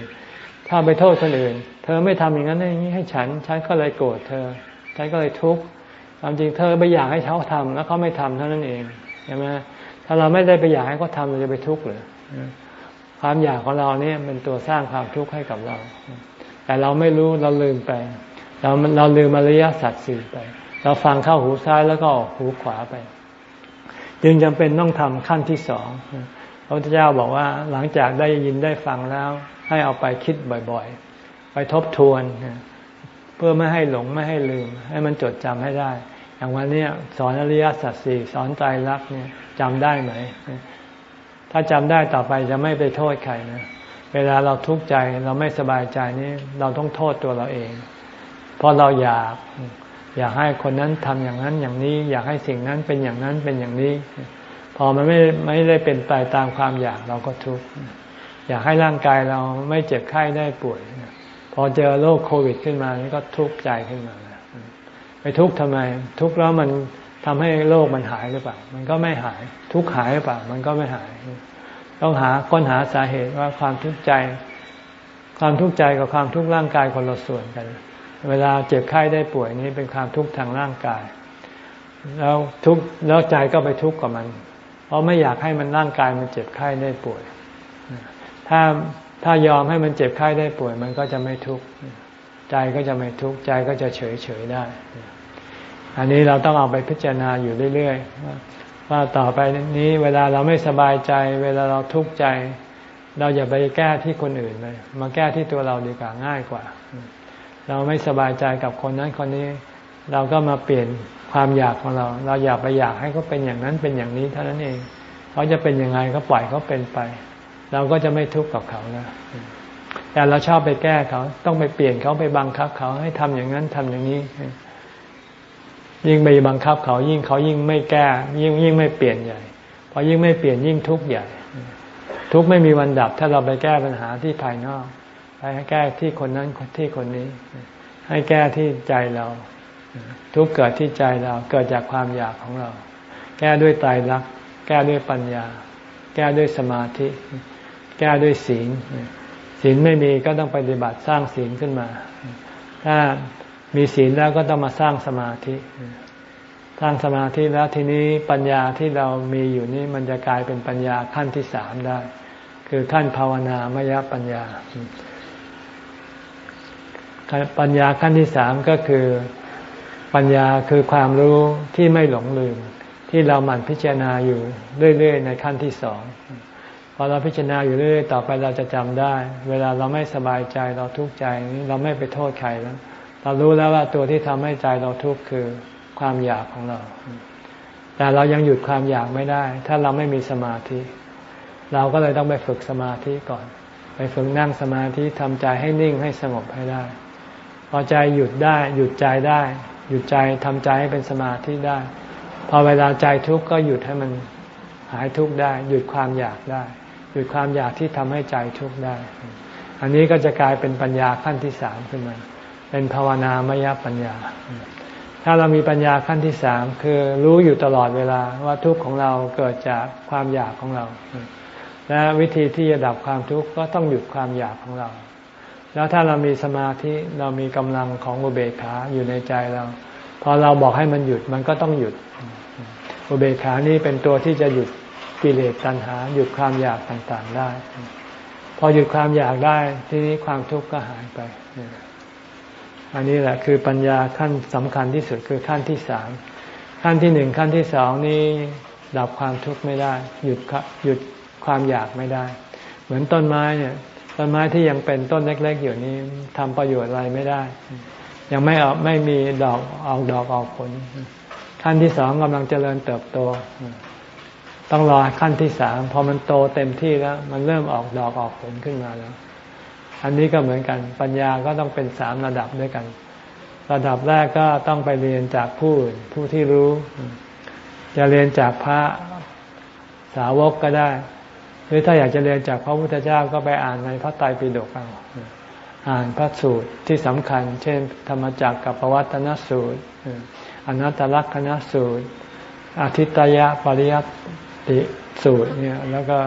ถ้าไปโทษคนอื่น เธอไม่ทำอย่างนั้นอย่างนี้ให้ฉัน ฉันก็เลยโกรธเธอ ฉันก็เลยทุกข์ ความจริงเธอไปอยากให้เขาทำแล้วเขาไม่ทำเท่านั้นเองใช่ไหมถ้าเราไม่ได้ไปอยากให้เขาทาเราจะไปทุกข์หรือความอยากของเราเนี่ยเป็นตัวสร้างความทุกข์ให้กับเรา แต่เราไม่รู้เราลืมไป เราเราลืมอริยสัจสี่ไป เราฟังเข้าหูซ้ายแล้วก็ออกหูขวาไป จึงจำเป็นต้องทำขั้นที่สองพระพุทธเจ้าบอกว่าหลังจากได้ยินได้ฟังแล้ว ให้เอาไปคิดบ่อยๆ ไปทบทวน เพื่อไม่ให้หลงไม่ให้ลืม ให้มันจดจำให้ได้ อย่างวันนี้สอนอริยสัจสี่สอนใจรักเนี่ยจำได้ไหม ถ้าจำได้ต่อไปจะไม่ไปโทษใครนะ เวลาเราทุกข์ใจเราไม่สบายใจนี่เราต้องโทษตัวเราเอง เพราะเราอยากอยากให้คนนั้นทำอย่างนั้นอย่างนี้ อยากให้สิ่งนั้นเป็นอย่างนั้นเป็นอย่างนี้ พอมันไม่ไม่ได้เป็นไปตามความอยากเราก็ทุกข์อยากให้ร่างกายเราไม่เจ็บไข้ได้ป่วย พอเจอโรคโควิดขึ้นมานี่ก็ทุกข์ใจขึ้นมา ไปทุกข์ทำไม ทุกข์แล้วมันทำให้โรคมันหายหรือเปล่า มันก็ไม่หาย ทุกข์หายหรือเปล่า มันก็ไม่หาย ต้องหาค้นหาสาเหตุว่าความทุกข์ใจ ความทุกข์ใจกับความทุกข์ร่างกายคนละส่วนกัน เวลาเจ็บไข้ได้ป่วยนี้เป็นความทุกข์ทางร่างกาย แล้วทุกข์แล้วใจก็ไปทุกข์กับมัน เพราะไม่อยากให้มันร่างกายมันเจ็บไข้ได้ป่วย ถ้าถ้ายอมให้มันเจ็บไข้ได้ป่วย มันก็จะไม่ทุกข์ ใจก็จะไม่ทุกข์ ใจก็จะเฉยเฉยได้ อันนี้เราต้องเอาไปพิจารณาอยู่เรื่อยๆว่าต่อไปนี้เวลาเราไม่สบายใจ เวลาเราทุกข์ใจ เราอย่าไปแก้ที่คนอื่นเลย มาแก้ที่ตัวเราดีกว่าง่ายกว่า เราไม่สบายใจกับคนนั้นคนนี้ เราก็มาเปลี่ยนความอยากของเรา เราอยากไปอยากให้เขาเป็นอย่างนั้นเป็นอย่างนี้เท่านั้นเองเขาจะเป็นยังไงก็ปล่อยเขาเป็นไป เราก็จะไม่ทุกข์กับเขาแล้วแต่เราชอบไปแก้เขา ต้องไปเปลี่ยนเขาไปบังคับเขาให้ทำอย่างนั้นทำอย่างนี้ ยิ่งไปบังคับเขายิ่งเขายิ่งไม่แก้ ยิ่งยิ่งไม่เปลี่ยนใหญ่พอยิ่งไม่เปลี่ยนยิ่งทุกข์ใหญ่ ทุกข์ไม่มีวันดับ ถ้าเราไปแก้ปัญหาที่ภายนอกไปให้แก้ที่คนนั้นที่คนนี้ ให้แก้ที่ใจเรา ทุกข์เกิดที่ใจเราเกิดจากความอยากของเรา แก้ด้วยไตรลักษณ์แก้ด้วยปัญญา แก้ด้วยสมาธิ แก้ด้วยศีลศีลไม่มีก็ต้องปฏิบัติสร้างศีลขึ้นมา ถ้า มีศีลแล้วก็ต้องมาสร้างสมาธิ สร้างสมาธิแล้วทีนี้ปัญญาที่เรามีอยู่นี้มันจะกลายเป็นปัญญาขั้นที่สามได้ คือขั้นภาวนามยปัญญา ปัญญาขั้นที่สามก็คือปัญญาคือความรู้ที่ไม่หลงลืม ที่เราหมั่นพิจารณาอยู่เรื่อยๆ ในขั้นที่สองพอเราพิจารณาอยู่เรื่อยๆต่อไปเราจะจำได้ เวลาเราไม่สบายใจเราทุกข์ใจนี้เราไม่ไปโทษใครแล้ว เรารู้แล้วว่าตัวที่ทำให้ใจเราทุกข์คือความอยากของเรา แต่เรายังหยุดความอยากไม่ได้ ถ้าเราไม่มีสมาธิ เราก็เลยต้องไปฝึกสมาธิก่อน ไปฝึกนั่งสมาธิทำใจให้นิ่งให้สงบให้ได้ พอใจหยุดได้ หยุดใจได้ หยุดใจทำใจให้เป็นสมาธิได้ พอเวลาใจทุกข์ก็หยุดให้มันหายทุกข์ได้ หยุดความอยากได้ หยุดความอยากที่ทำให้ใจทุกข์ได้ อันนี้ก็จะกลายเป็นปัญญาขั้นที่สามขึ้นมา เป็นภาวนามยปัญญา ถ้าเรามีปัญญาขั้นที่สามคือรู้อยู่ตลอดเวลาว่าทุกข์ของเราเกิดจากความอยากของเรา และวิธีที่จะดับความทุกข์ก็ต้องหยุดความอยากของเรา แล้วถ้าเรามีสมาธิเรามีกำลังของอุเบกขาอยู่ในใจเรา พอเราบอกให้มันหยุดมันก็ต้องหยุด อุเบกขานี้เป็นตัวที่จะหยุดกิเลสตัณหา หยุดความอยากต่างๆได้ พอหยุดความอยากได้ ทีนี้ความทุกข์ก็หายไป อันนี้แหละคือปัญญาขั้นสำคัญที่สุดคือขั้นที่สามขั้นที่หนึ่งขั้นที่สองนี้ดับความทุกข์ไม่ได้ หยุดหยุดความอยากไม่ได้ เหมือนต้นไม้เนี่ยต้นไม้ที่ยังเป็นต้นเล็ก ๆ อยู่นี้ทำประโยชน์อะไรไม่ได้ ยังไม่ออกไม่มีดอกออกดอกออกผล ขั้นที่สองกำลังเจริญเติบโต ต้องรอขั้นที่สามพอมันโตเต็มที่แล้ว มันเริ่มออกดอกออกผลขึ้นมาแล้ว อันนี้ก็เหมือนกัน ปัญญาก็ต้องเป็นสามระดับด้วยกัน ระดับแรกก็ต้องไปเรียนจากผู้อื่นผู้ที่รู้ จะเรียนจากพระสาวกก็ได้ หรือถ้าอยากจะเรียนจากพระพุทธเจ้าก็ไปอ่านในพระไตรปิฎกเอาอ่านพระสูตรที่สำคัญ เช่น ธรรมจักรกับปวัตนสูตรอนัตตลักษณสูตรอาทิตยปริยัติสูตรเนี่ยแล้วก็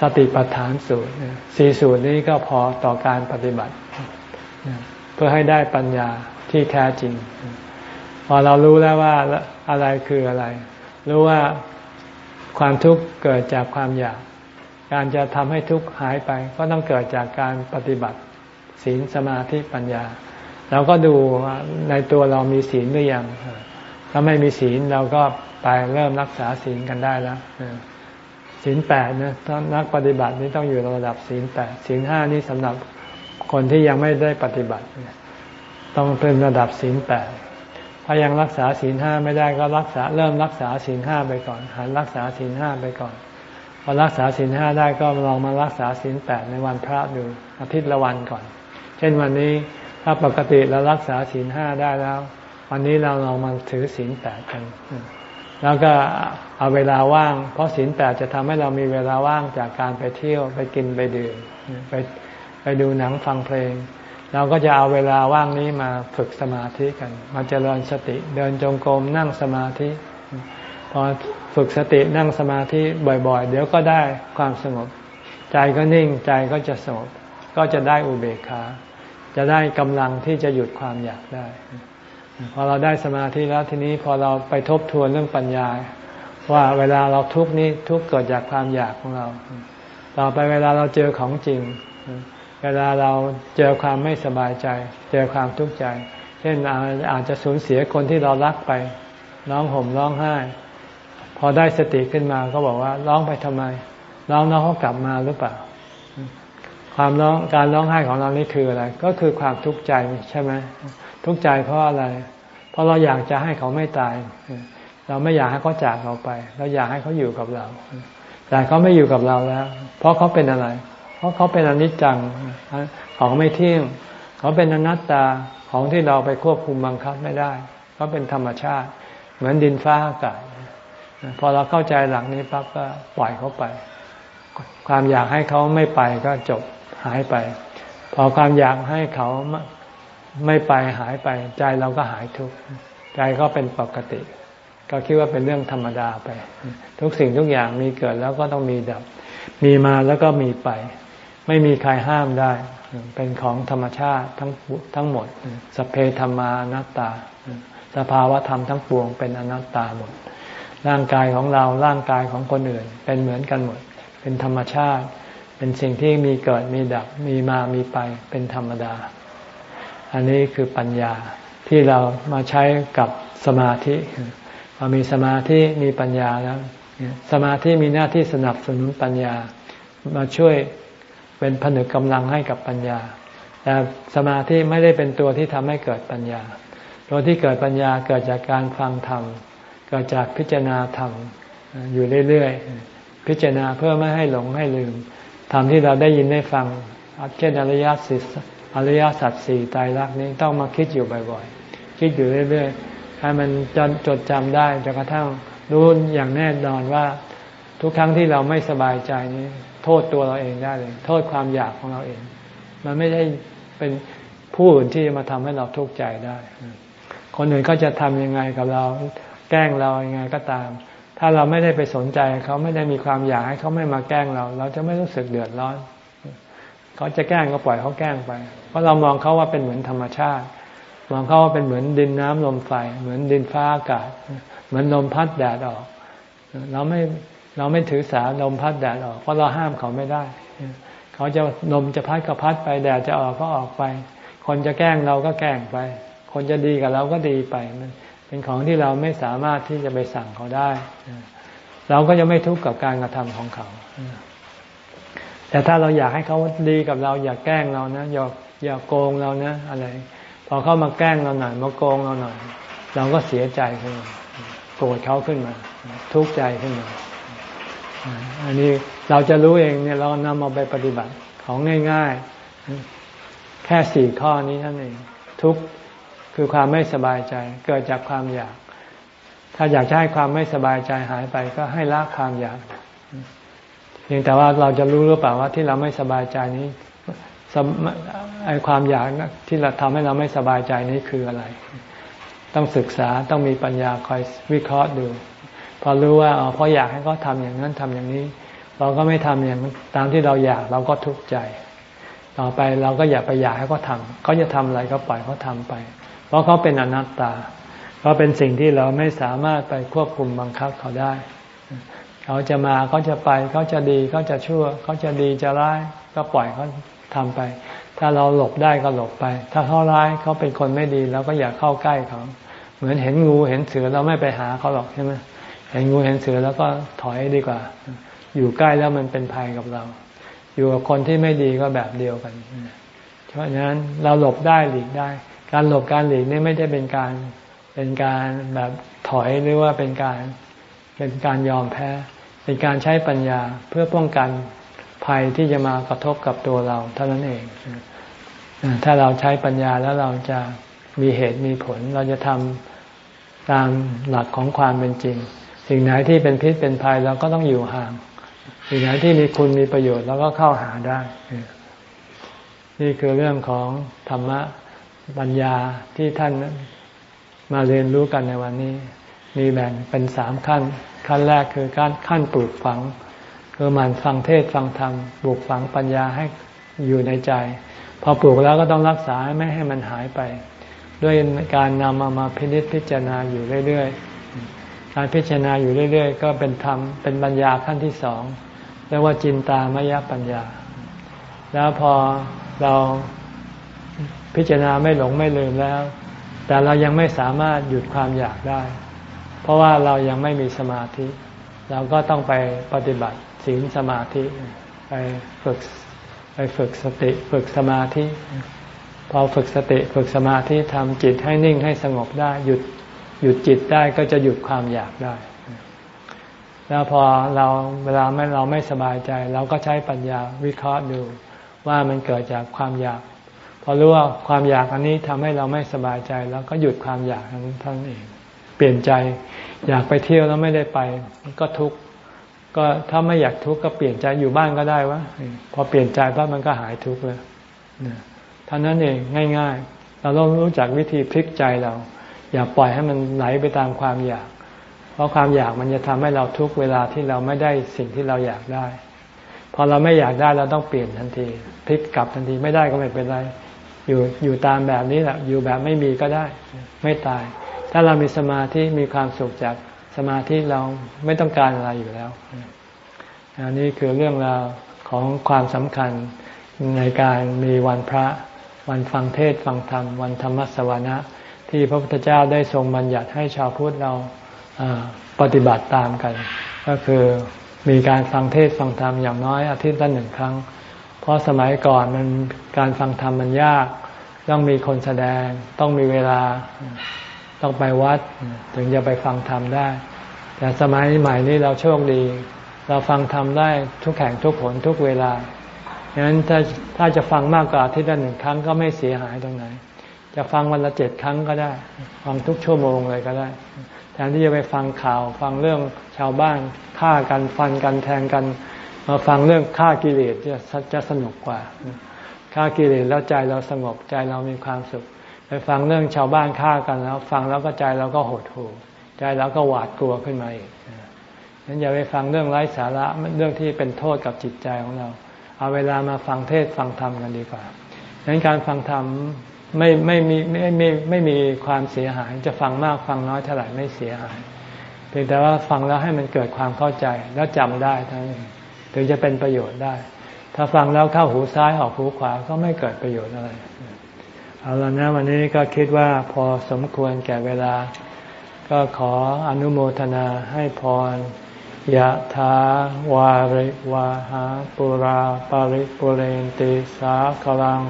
สติปัฏฐานสูตรสี่สูตรนี้ก็พอต่อการปฏิบัติ เพื่อให้ได้ปัญญาที่แท้จริง พอเรารู้แล้วว่าอะไรคืออะไร รู้ว่าความทุกข์เกิดจากความอยาก การจะทำให้ทุกข์หายไป ก็ต้องเกิดจากการปฏิบัติ ศีลสมาธิปัญญา เราก็ดูในตัวเรามีศีลหรือยังถ้าไม่มีศีลเราก็ไปเริ่มรักษาศีลกันได้แล้ว ศีลแปดนะนักปฏิบัตินี้ต้องอยู่ระดับศีลแปดศีลห้านี้สำหรับคนที่ยังไม่ได้ปฏิบัติ ต้องเป็นระดับศีลแปดถ้ายังรักษาศีลห้าไม่ได้ก็รักษาเริ่มรักษาศีลห้าไปก่อนหันรักษาศีลห้าไปก่อนพอรักษาศีลห้าได้ก็ลองมารักษาศีลแปดในวันพระดูอาทิตย์ละวันก่อน เช่นวันนี้ถ้าปกติเรารักษาศีลห้าได้แล้ว วันนี้เราลองมาถือศีลแปดกัน แล้วก็ เอาเวลาว่าง เพราะศีลแปดจะทำให้เรามีเวลาว่างจากการไปเที่ยวไปกินไปดื่มไปไปดูหนังฟังเพลง เราก็จะเอาเวลาว่างนี้มาฝึกสมาธิกัน มาเจริญสติเดินจงกรมนั่งสมาธิ พอฝึกสตินั่งสมาธิบ่อยๆ เดี๋ยวก็ได้ความสงบ ใจก็นิ่งใจก็จะสงบ ก็จะได้อุเบกขา จะได้กำลังที่จะหยุดความอยากได้ พอเราได้สมาธิแล้วทีนี้พอเราไปทบทวนเรื่องปัญญา ว่าเวลาเราทุกข์นี้ทุกข์เกิดจากความอยากของเรา ต่อไปเวลาเราเจอของจริง เวลาเราเจอความไม่สบายใจ เจอความทุกข์ใจ เช่นอาจจะสูญเสียคนที่เรารักไป ร้องห่มร้องไห้ พอได้สติขึ้นมาก็บอกว่าร้องไปทำไม ร้องน้องเขากลับมาหรือเปล่า ความร้องการร้องไห้ของเรานี่คืออะไร ก็คือความทุกข์ใจใช่ไหมทุกข์ใจเพราะอะไร เพราะเราอยากจะให้เขาไม่ตาย เราไม่อยากให้เขาจากเราไป เราอยากให้เขาอยู่กับเรา แต่เขาไม่อยู่กับเราแล้ว เพราะเขาเป็นอะไร เพราะเขาเป็นอนิจจังของไม่เที่ยง เขาเป็นอนัตตาของที่เราไปควบคุมบังคับไม่ได้ เขาเป็นธรรมชาติ เหมือนดินฟ้าอากาศพอเราเข้าใจหลักนี้ปั๊บก็ปล่อยเขาไป ความอยากให้เขาไม่ไปก็จบหายไป พอความอยากให้เขาไม่ไปหายไป ใจเราก็หายทุกข์ใจก็เป็นปกติ ก็คิดว่าเป็นเรื่องธรรมดาไป ทุกสิ่งทุกอย่างมีเกิดแล้วก็ต้องมีดับ มีมาแล้วก็มีไป ไม่มีใครห้ามได้ เป็นของธรรมชาติทั้งทั้งหมดสเพธรรมานัตตา สภาวะธรรมทั้งปวงเป็นอนัตตาหมด ร่างกายของเราร่างกายของคนอื่น เป็นเหมือนกันหมด เป็นธรรมชาติ เป็นสิ่งที่มีเกิดมีดับ มีมามีไปเป็นธรรมดา อันนี้คือปัญญาที่เรามาใช้กับสมาธิ อมีสมาธิมีปัญญาแล้วสมาธิมีหน้าที่สนับสนุนปัญญา มาช่วยเป็นผนึกกำลังให้กับปัญญา แต่สมาธิไม่ได้เป็นตัวที่ทำให้เกิดปัญญา ตัวที่เกิดปัญญาเกิดจากการฟังธรรม เกิดจากพิจารณาธรรมอยู่เรื่อยๆ พิจารณาเพื่อไม่ให้หลงให้ลืมธรรมที่เราได้ยินได้ฟังเช่นอริยสัจอริยสัจสี่ตายรักนี้ต้องมาคิดอยู่บ่อยๆ คิดอยู่เรื่อยๆ ให้มันจดจดจำได้จนกระทั่งรู้อย่างแน่นอนว่า ทุกครั้งที่เราไม่สบายใจนี้ โทษตัวเราเองได้เลย โทษความอยากของเราเอง มันไม่ได้เป็นผู้อื่นที่มาทำให้เราทุกข์ใจได้ คนอื่นเขาจะทำยังไงกับเรา แกล้งเรายังไงก็ตาม ถ้าเราไม่ได้ไปสนใจเขาไม่ได้มีความอยากให้เขาไม่มาแกล้งเรา เราจะไม่รู้สึกเดือดร้อน เขาจะแกล้งก็ปล่อยเขาแกล้งไป เพราะเรามองเขาว่าเป็นเหมือนธรรมชาติ มองเขาว่าเป็นเหมือนดินน้ำลมไฟ เหมือนดินฟ้าอากาศ เหมือนลมพัดแดดออก เราไม่เราไม่ถือสาลมพัดแดดออก เพราะเราห้ามเขาไม่ได้ เขาจะลมจะพัดก็พัดไปแดดจะออกก็ออกไป คนจะแกล้งเราก็แกล้งไป คนจะดีกับเราก็ดีไปมันเป็นของที่เราไม่สามารถที่จะไปสั่งเขาได้ เราก็จะไม่ทุกข์กับการกระทำของเขา แต่ถ้าเราอยากให้เขาดีกับเรา อยากแกล้งเรานะอย่าอย่าโกงเรานะ อะไร อเข้ามาแกล้งเราหน่อยมาโกงเราหน่อย เราก็เสียใจขึ้นมาโกรธเขาขึ้นมา ทุกข์ใจขึ้นมา อันนี้เราจะรู้เองเนี่ยเรานำมาไปปฏิบัติของง่าย ๆ แค่สี่ข้อนี้ท่านเอง ทุกคือความไม่สบายใจ เกิดจากความอยาก ถ้าอยากให้ความไม่สบายใจหายไปก็ให้ละความอยากเพียงแต่ว่าเราจะรู้หรือเปล่าว่าที่เราไม่สบายใจนี้ ไอความอยากที่เราทำให้เราไม่สบายใจนี้คืออะไร ต้องศึกษาต้องมีปัญญาคอยวิเคราะห์ดู พอรู้ว่าอ๋อเพราะอยากให้เขาทาอย่างนั้นทำอย่างนี้ เราก็ไม่ทำอย่างตามที่เราอยากเราก็ทุกข์ใจ ต่อไปเราก็อย่าไปอยากให้เขาทาเขาจะทำอะไรก็ปล่อยเขาทาไป เพราะเขาเป็นอนัตตาเขาเป็นสิ่งที่เราไม่สามารถไปควบคุมบังคับเขาได้เขาจะมาเขาจะไปเขาจะดีเขาจะชั่วเขาจะดีจะร้ายก็ปล่อยเขา ทำไป ถ้าเราหลบได้ก็หลบไป ถ้าเขาร้ายเขาเป็นคนไม่ดีเราก็อย่าเข้าใกล้เขา เหมือนเห็นงูเห็นเสือเราไม่ไปหาเขาหรอกใช่ไหมเห็นงูเห็นเสือแล้วก็ถอยดีกว่า อยู่ใกล้แล้วมันเป็นภัยกับเรา อยู่กับคนที่ไม่ดีก็แบบเดียวกันเพราะฉะนั้นเราหลบได้หลีกได้ การหลบการหลีกนี่ไม่ได้เป็นการเป็นการแบบถอยหรือว่าเป็นการเป็นการยอมแพ้ เป็นการใช้ปัญญาเพื่อป้องกัน ภัยที่จะมากระทบกับตัวเราเท่านั้นเองถ้าเราใช้ปัญญาแล้วเราจะมีเหตุมีผล เราจะทำตามหลักของความเป็นจริง สิ่งไหนที่เป็นพิษเป็นภัยเราก็ต้องอยู่ห่าง สิ่งไหนที่มีคุณมีประโยชน์เราก็เข้าหาได้ นี่คือเรื่องของธรรมะปัญญาที่ท่านมาเรียนรู้กันในวันนี้ มีแบ่งเป็นสามขั้น ขั้นแรกคือการขั้นปลูกฝัง คือมันฟังเทศฟังธรรมปลูกฝังปัญญาให้อยู่ในใจ พอปลูกแล้วก็ต้องรักษาไม่ให้มันหายไป ด้วยการนำมามาพิจิตพิจารณาอยู่เรื่อยๆการพิจารณาอยู่เรื่อย ๆ ก็เป็นธรรมเป็นปัญญาขั้นที่สองเรียกว่าจินตามยปัญญา แล้วพอเราพิจารณาไม่หลงไม่ลืมแล้ว แต่เรายังไม่สามารถหยุดความอยากได้ เพราะว่าเรายังไม่มีสมาธิ เราก็ต้องไปปฏิบัติ ศีลสมาธิ ไปฝึกไปฝึกสติฝึกสมาธิ พอฝึกสติฝึกสมาธิทำจิตให้นิ่งให้สงบได้ หยุดหยุดจิตได้ก็จะหยุดความอยากได้ แล้วพอเราเวลาไม่เราไม่สบายใจ เราก็ใช้ปัญญาวิเคราะห์ดูว่ามันเกิดจากความอยาก พอรู้ว่าความอยากอันนี้ทำให้เราไม่สบายใจ แล้วก็หยุดความอยากนั้นท่านเอง เปลี่ยนใจอยากไปเที่ยวแล้วไม่ได้ไปก็ทุกข์ ก็ถ้าไม่อยากทุกข์ก็เปลี่ยนใจอยู่บ้านก็ได้วะพอเปลี่ยนใจปั๊บมันก็หายทุกข์แล้วท่านั้นเองง่าย ๆ เราต้องรู้จักวิธีพลิกใจเรา อย่าปล่อยให้มันไหลไปตามความอยาก เพราะความอยากมันจะทำให้เราทุกเวลาที่เราไม่ได้สิ่งที่เราอยากได้ พอเราไม่อยากได้เราต้องเปลี่ยนทันทีพลิกกลับทันทีไม่ได้ก็ไม่เป็นไร อยู่อยู่ตามแบบนี้แหละอยู่แบบไม่มีก็ได้ ไม่ตาย ถ้าเรามีสมาธิมีความสุขจาก สมาธิเราไม่ต้องการอะไรอยู่แล้วอันนี้คือเรื่องราวของความสำคัญในการมีวันพระวันฟังเทศฟังธรรม วันธรรมสวนะ ที่พระพุทธเจ้าได้ทรงบัญญัติให้ชาวพุทธเราปฏิบัติตามกัน ก็คือมีการฟังเทศฟังธรรมอย่างน้อยอาทิตย์ละหนึ่งครั้ง เพราะสมัยก่อนมันการฟังธรรมมันยาก ต้องมีคนแสดงต้องมีเวลา ต้องไปวัด ถึงจะไปฟังธรรมได้ แต่สมัยใหม่นี้เราโชคดี เราฟังธรรมได้ทุกแห่งทุกผลทุกเวลาดังนั้นถ้าถ้าจะฟังมากกว่าทิตย์ละหนึ่งครั้งก็ไม่เสียหายตรงไหน จะฟังวันละเจ็ดครั้งก็ได้ ฟังทุกชั่วโมงเลยก็ได้แทนที่จะไปฟังข่าว ฟังเรื่องชาวบ้านฆ่ากันฟันกันแทงกันมาฟังเรื่องฆ่ากิเลสจะจะสนุกกว่าฆ่ากิเลสแล้วใจเราสงบใจเรามีความสุข ไปฟังเรื่องชาวบ้านฆ่ากันแล้ว ฟังแล้วก็ใจเราก็หดหู่ใจเราก็หวาดกลัวขึ้นมาอีกนั้นอย่าไปฟังเรื่องไร้สาระเรื่องที่เป็นโทษกับจิตใจของเรา เอาเวลามาฟังเทศฟังธรรมกันดีกว่าดังนั้นการฟังธรรมไม่ไม่มีไม่ไม่ไม่มีความเสียหายจะฟังมากฟังน้อยเท่าไหร่ไม่เสียหายเพียงแต่ว่าฟังแล้วให้มันเกิดความเข้าใจแล้วจำได้ทั้งนี้ถึงจะเป็นประโยชน์ได้ ถ้าฟังแล้วเข้าหูซ้ายออกหูขวาก็ไม่เกิดประโยชน์อะไร เอาละนะวันนี้ก็คิดว่าพอสมควรแก่เวลา ก็ขออนุโมทนาให้พรยะถาวาริวาหาปุราปาริปุเรนติสาคลัง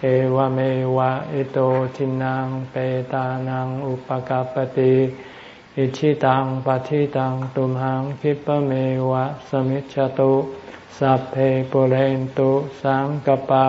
เอวเมวะอิโตทินังเปตานังอุปกาปติอิชิตังปฏิตังตุมหังคิปเมวะสมิจฉตุสัพเพปุเรนตุสังกปา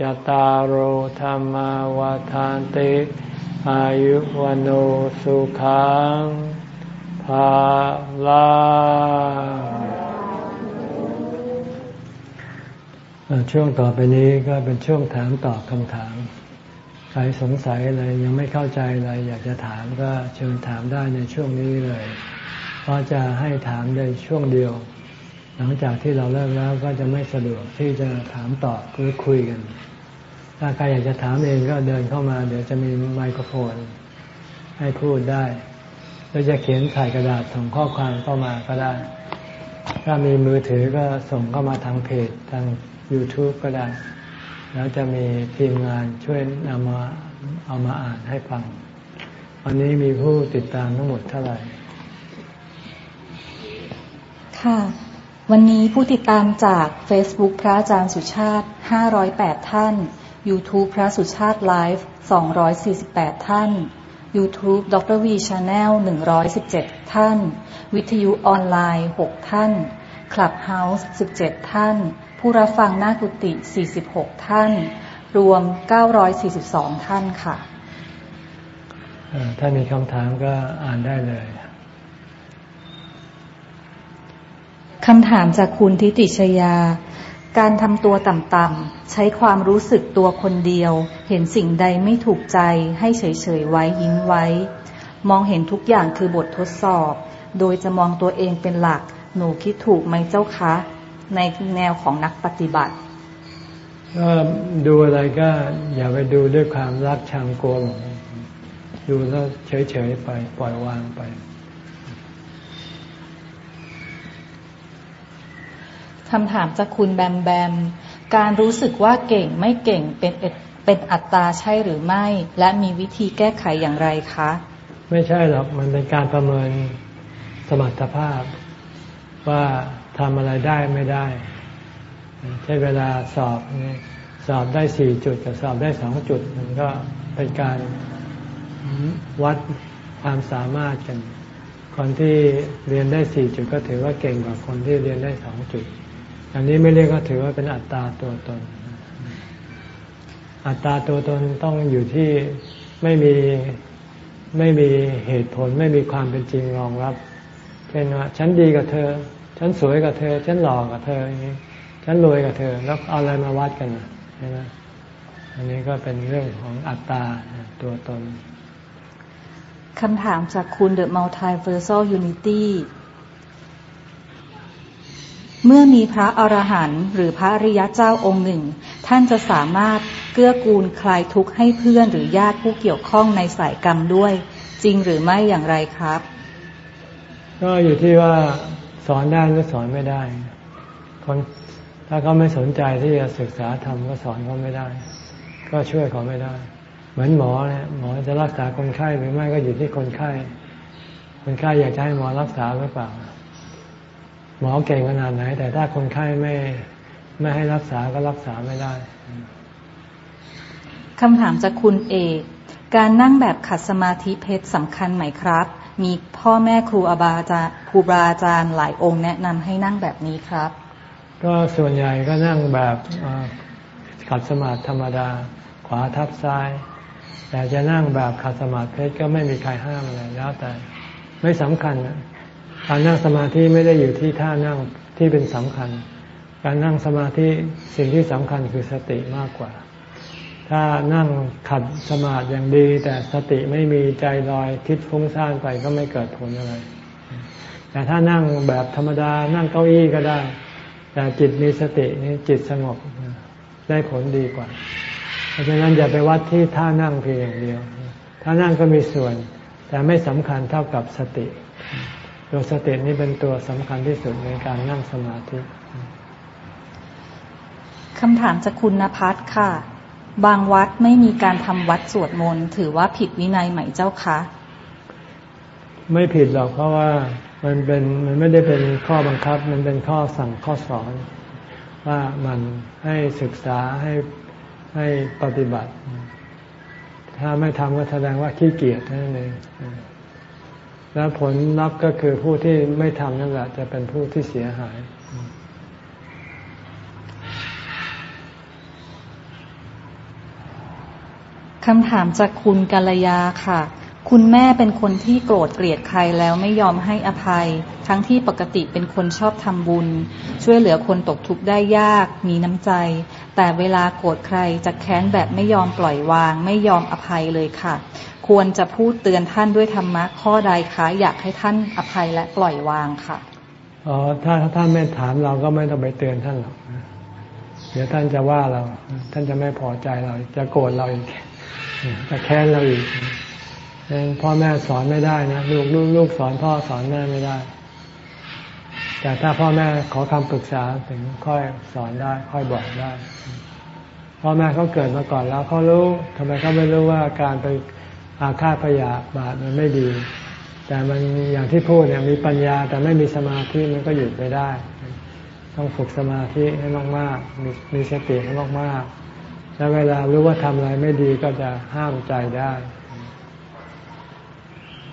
จตารโหธรรมวาทานติอายุวันโอสุขังภาลาช่วงต่อไปนี้ก็เป็นช่วงถามตอบคำถาม ใครสงสัยอะไรยังไม่เข้าใจอะไรอยากจะถามก็เชิญถามได้ในช่วงนี้เลย เพราะจะให้ถามในช่วงเดียว หลังจากที่เราเลิกแล้วก็จะไม่สะดวกที่จะถามตอบหรือคุยกัน ถ้าใครอยากจะถามเองก็เดินเข้ามา เดี๋ยวจะมีไมโครโฟน ให้พูดได้แล้วจะเขียนใส่กระดาษส่งข้อความเข้ามาก็ได้ ถ้ามีมือถือก็ส่งเข้ามาทางเพจทาง YouTube ก็ได้ แล้วจะมีทีมงานช่วยนำมาเอามาอ่านให้ฟัง วันนี้มีผู้ติดตามทั้งหมดเท่าไหร่ ค่ะ วันนี้ผู้ติดตามจาก Facebook พระอาจารย์สุชาติ 508 ท่าน YouTube พระสุชาติไลฟ์248 ท่าน YouTube ดร.วี Channel 117 ท่าน วิทยุออนไลน์ 6 ท่านคลับเฮาส์17 ท่าน ผู้รับฟังหน้ากุฏิ46 ท่าน รวม 942 ท่านค่ะ ถ้ามีคำถามก็อ่านได้เลยคำถามจากคุณทิติชยา การทำตัวต่ำๆใช้ความรู้สึกตัวคนเดียว เห็นสิ่งใดไม่ถูกใจ ให้เฉยๆไว้ยิ้มไว้ มองเห็นทุกอย่างคือบททดสอบ โดยจะมองตัวเองเป็นหลัก หนูคิดถูกไหมเจ้าคะ ในแนวของนักปฏิบัติก็ดูอะไรก็อย่าไปดูด้วยความรักชังกลัวหลงดูแล้วเฉยๆไปปล่อยวางไป คำถามจากคุณแบมแบม การรู้สึกว่าเก่งไม่เก่งเป็นเป็นอัตตาใช่หรือไม่ และมีวิธีแก้ไขอย่างไรคะ ไม่ใช่หรอกมันเป็นการประเมินสมรรถภาพ ว่าทำอะไรได้ไม่ได้ ใช้เวลาสอบสอบได้สี่จุดกับสอบได้สองจุด มันก็เป็นการวัดความสามารถกัน คนที่เรียนได้สี่จุดก็ถือว่าเก่งกว่าคนที่เรียนได้สองจุด อันนี้ไม่เรียกก็ถือว่าเป็นอัตตาตัวตน อัตตาตัวตนต้องอยู่ที่ไม่มีไม่มีเหตุผล ไม่มีความเป็นจริงรองรับ เช่นว่าฉันดีกับเธอ ฉันสวยกับเธอ ฉันหล่อกับเธออย่างนี้ฉันรวยกับเธอ แล้วเอาอะไรมาวัดกันใช่ไหมอันนี้ก็เป็นเรื่องของอัตตาตัวตนคำถามจากคุณ The Multiversal Unity เมื่อมีพระอรหันต์หรือพระอริยะเจ้าองค์หนึ่ง ท่านจะสามารถเกื้อกูลคลายทุกข์ให้เพื่อนหรือญาติผู้เกี่ยวข้องในสายกรรมด้วย จริงหรือไม่อย่างไรครับ ก็อยู่ที่ว่าสอนได้หรือสอนไม่ได้คนถ้าเขาไม่สนใจที่จะศึกษาธรรมก็สอนเขาไม่ได้ ก็ช่วยเขาไม่ได้ เหมือนหมอเนี่ยหมอจะรักษาคนไข้หรือไม่ก็อยู่ที่คนไข้ คนไข้อยากจะให้หมอรักษาหรือเปล่า หมอเก่งขนาดไหน แต่ถ้าคนไข้ไม่ไม่ให้รักษาก็รักษาไม่ได้คำถามจากคุณเอก การนั่งแบบขัดสมาธิเพชรสำคัญไหมครับ มีพ่อแม่ครูอาบาจารครูบาอาจารย์หลายองค์แนะนำให้นั่งแบบนี้ครับ ก็ส่วนใหญ่ก็นั่งแบบขัดสมาธิธรรมดา ขวาทับซ้าย แต่จะนั่งแบบขัดสมาธิเพชรก็ไม่มีใครห้ามอะไรแล้วแต่ไม่สำคัญ การนั่งสมาธิไม่ได้อยู่ที่ท่านั่งที่เป็นสำคัญ การนั่งสมาธิสิ่งที่สำคัญคือสติมากกว่า ถ้านั่งขัดสมาธิอย่างดี แต่สติไม่มีใจลอยคิดฟุ้งซ่านไปก็ไม่เกิดผลอะไร แต่ถ้านั่งแบบธรรมดานั่งเก้าอี้ก็ได้ แต่จิตมีสตินี่จิตสงบได้ผลดีกว่า เพราะฉะนั้นอย่าไปวัดที่ท่านั่งเพียงอย่างเดียวท่านั่งก็มีส่วน แต่ไม่สำคัญเท่ากับสติ ตัวสตินี้เป็นตัวสำคัญที่สุดในการนั่งสมาธิคำถามจากคุณนภัสค่ะ บางวัดไม่มีการทำวัดสวดมนต์ถือว่าผิดวินัยไหมเจ้าคะ ไม่ผิดหรอกเพราะว่ามันเป็นมันไม่ได้เป็นข้อบังคับ มันเป็นข้อสั่งข้อสอน ว่ามันให้ศึกษาให้ให้ปฏิบัติ ถ้าไม่ทำก็แสดงว่าขี้เกียจนั่นเอง แล้วผลลัพธ์ก็คือผู้ที่ไม่ทำนั่นแหละจะเป็นผู้ที่เสียหาย คำถามจากคุณกัลยาค่ะ คุณแม่เป็นคนที่โกรธเกลียดใครแล้วไม่ยอมให้อภัย ทั้งที่ปกติเป็นคนชอบทำบุญ ช่วยเหลือคนตกทุกข์ได้ยากมีน้ำใจ แต่เวลาโกรธใครจะแค้นแบบไม่ยอมปล่อยวาง ไม่ยอมอภัยเลยค่ะ ควรจะพูดเตือนท่านด้วยธรรมะข้อใดคะอยากให้ท่านอภัยและปล่อยวางค่ะอ๋อถ้าท่านไม่ถามเราก็ไม่ต้องไปเตือนท่านหรอกเดี๋ยวท่านจะว่าเรา ท่านจะไม่พอใจเรา จะโกรธเราอีก จะแค้นเราอีกพ่อแม่สอนไม่ได้นะ ลูกลูกลูกสอนพ่อสอนแม่ไม่ได้ แต่ถ้าพ่อแม่ขอคำปรึกษาถึงค่อยสอนได้ ค่อยบอกได้ พ่อแม่เขาเกิดมาก่อนแล้วเขารู้ทำไมเขาไม่รู้ว่าการไปอาฆาตพยาบาทมันไม่ดี แต่มันอย่างที่พูดเนี่ยมีปัญญาแต่ไม่มีสมาธิมันก็หยุดไม่ได้ ต้องฝึกสมาธิให้มากๆมีมีสติให้มากๆแล้วเวลารู้ว่าทำอะไรไม่ดีก็จะห้ามใจได้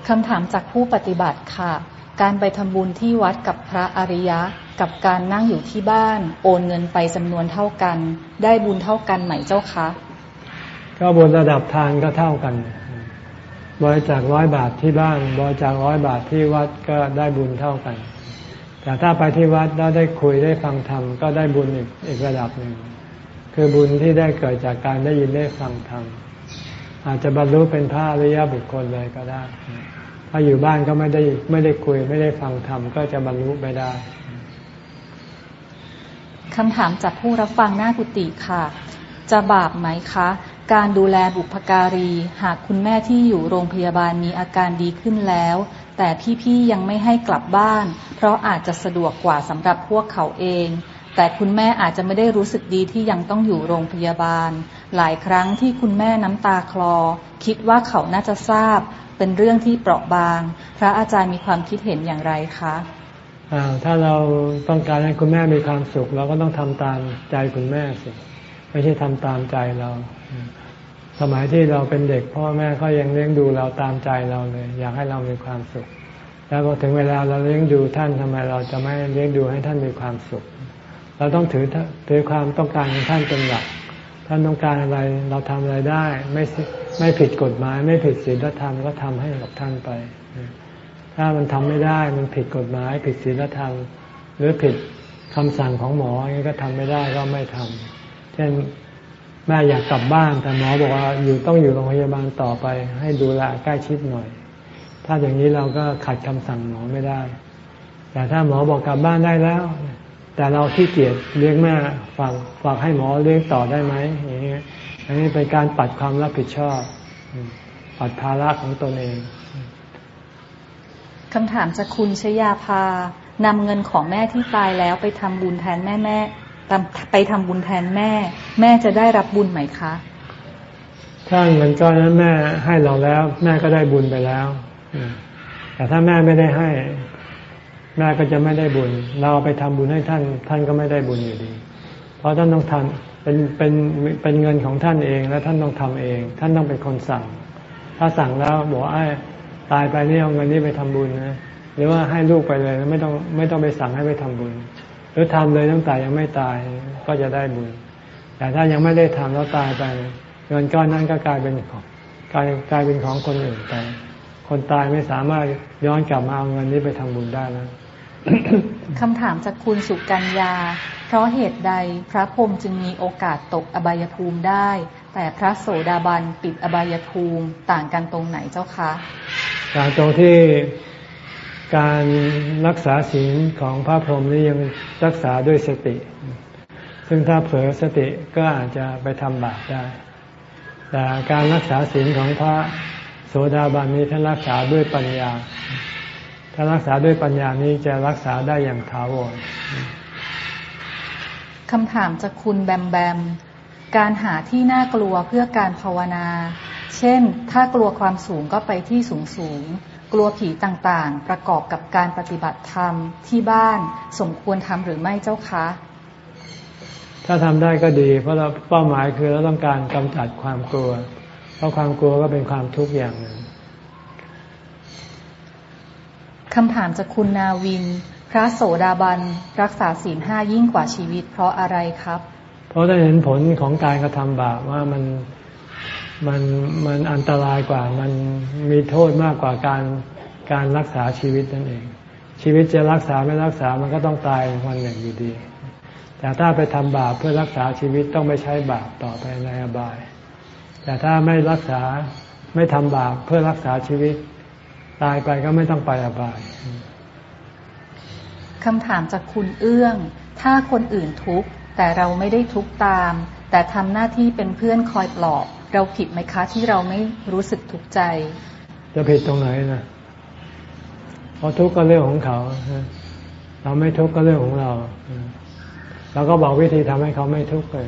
คำถามจากผู้ปฏิบัติค่ะ การไปทำบุญที่วัดกับพระอริยะ กับการนั่งอยู่ที่บ้าน โอนเงินไปจำนวนเท่ากัน ได้บุญเท่ากันไหมเจ้าคะก็บุญระดับทานก็เท่ากัน บริจาคร้อยบาทที่บ้าน บริจาคร้อยบาทที่วัดก็ได้บุญเท่ากัน แต่ถ้าไปที่วัดแล้วได้คุยได้ฟังธรรมก็ได้บุญอีกอีกระดับหนึ่ง คือบุญที่ได้เกิดจากการได้ยินได้ฟังธรรมอาจจะบรรลุเป็นพระอริยบุคคลเลยก็ได้ ถ้าอยู่บ้านก็ไม่ได้ไม่ได้คุยไม่ได้ฟังธรรมก็จะบรรลุไม่ได้คำถามจากผู้รับฟังหน้ากุฏิค่ะ จะบาปไหมคะ การดูแลบุพการี หากคุณแม่ที่อยู่โรงพยาบาลมีอาการดีขึ้นแล้ว แต่พี่ๆยังไม่ให้กลับบ้าน เพราะอาจจะสะดวกกว่าสำหรับพวกเขาเอง แต่คุณแม่อาจจะไม่ได้รู้สึกดีที่ยังต้องอยู่โรงพยาบาล หลายครั้งที่คุณแม่น้ำตาคลอ คิดว่าเขาน่าจะทราบ เป็นเรื่องที่เปราะบาง พระอาจารย์มีความคิดเห็นอย่างไรคะถ้าเราต้องการให้คุณแม่มีความสุข เราก็ต้องทำตามใจคุณแม่สิไม่ใช่ทำตามใจเรา สมัยที่เราเป็นเด็กพ่อแม่ก็ยังเลี้ยงดูเราตามใจเราเลย อยากให้เรามีความสุข แล้วพอถึงเวลาเราเลี้ยงดูท่านทำไมเราจะไม่เลี้ยงดูให้ท่านมีความสุข เราต้องถือถือความต้องการของท่านเป็นหลัก ท่านต้องการอะไรเราทำอะไรได้ ไม่ไม่ผิดกฎหมาย ไม่ผิดศีลธรรมก็ทำให้กับท่านไป ถ้ามันทำไม่ได้มันผิดกฎหมาย ผิดศีลธรรม หรือผิดคำสั่งของหมออย่างนี้ก็ทำไม่ได้ก็ไม่ทำเช่นแม่อยากกลับบ้านแต่หมอบอกว่าอยู่ต้องอยู่โรงพยาบาลต่อไป ให้ดูแลใกล้ชิดหน่อย ถ้าอย่างนี้เราก็ขัดคำสั่งหมอไม่ได้ แต่ถ้าหมอบอกกลับบ้านได้แล้ว แต่เราที่เกียจเลี้ยงแม่ฝากฝากให้หมอเลี้ยงต่อได้ไหมอย่างนี้อันนี้เป็นการปัดความรับผิดชอบปัดภาระของตนเองคำถามจากคุณชยาภานำเงินของแม่ที่ตายแล้วไปทำบุญแทนแม่แม่ไปทำบุญแทนแม่ แม่จะได้รับบุญไหมคะ ถ้าเงินก้อนนั้นแม่ให้เราแล้ว แม่ก็ได้บุญไปแล้วแต่ถ้าแม่ไม่ได้ให้ แม่ก็จะไม่ได้บุญ เราไปทำบุญให้ท่าน ท่านก็ไม่ได้บุญอยู่ดี เพราะท่านต้องทำเป็นเป็นเป็นเงินของท่านเองและท่านต้องทำเอง ท่านต้องเป็นคนสั่ง ถ้าสั่งแล้วบอกไอ้ตายไปนี่เอาเงินนี้ไปทำบุญนะหรือว่าให้ลูกไปเลยไม่ต้องไม่ต้องไปสั่งให้ไปทำบุญ หรือทำเลยตั้งแต่ยังไม่ตายก็จะได้บุญ แต่ถ้ายังไม่ได้ทำแล้วตายไป เงินก้อนนั้นก็กลายเป็นของกลายกลายเป็นของคนอื่นไปคนตายไม่สามารถย้อนกลับมาเอาเงินนี้ไปทำบุญได้แล้ว คำถามจากคุณสุกัญญา เพราะเหตุใดพระพรหมจึงมีโอกาสตกอบายภูมิได้ แต่พระโสดาบันปิดอบายภูมิต่างกันตรงไหนเจ้าคะต่างตรงที่การรักษาศีลของพระพรหมนี่ยังรักษาด้วยสติ ซึ่งถ้าเผลอสติก็อาจจะไปทำบาปได้ แต่การรักษาศีลของพระโสดาบันนี้ท่านรักษาด้วยปัญญา ถ้ารักษาด้วยปัญญานี้จะรักษาได้อย่างถาวรคำถามจากคุณแบมแบม การหาที่น่ากลัวเพื่อการภาวนา เช่น ถ้ากลัวความสูงก็ไปที่สูงสูง กลัวผีต่างๆ ประกอบกับการปฏิบัติธรรมที่บ้านสมควรทำหรือไม่เจ้าคะ ถ้าทำได้ก็ดี เพราะเราเป้าหมายคือเราต้องการกำจัดความกลัว เพราะความกลัวก็เป็นความทุกข์อย่างหนึ่ง คำถามจากคุณนาวิน พระโสดาบัน รักษาศีลห้ายิ่งกว่าชีวิต เพราะอะไรครับ เพราะได้เห็นผลของการกระทำบาปว่ามันมันมันอันตรายกว่า มันมีโทษมากกว่าการการรักษาชีวิตนั่นเอง ชีวิตจะรักษาไม่รักษามันก็ต้องตายวันหนึ่งอยู่ดี แต่ถ้าไปทำบาปเพื่อรักษาชีวิตต้องไม่ใช้บาปต่อไปในอบาย แต่ถ้าไม่รักษาไม่ทำบาปเพื่อรักษาชีวิต ตายไปก็ไม่ต้องไปอบายคำถามจากคุณเอื้อง ถ้าคนอื่นทุกข์แต่เราไม่ได้ทุกข์ตาม แต่ทำหน้าที่เป็นเพื่อนคอยปลอบ เราผิดไหมคะ ที่เราไม่รู้สึกทุกข์ใจ จะผิดตรงไหนนะเพราะทุกข์ก็เรื่องของเขา เราไม่ทุกข์ก็เรื่องของเราเราก็บอกวิธีทำให้เขาไม่ทุกข์เลย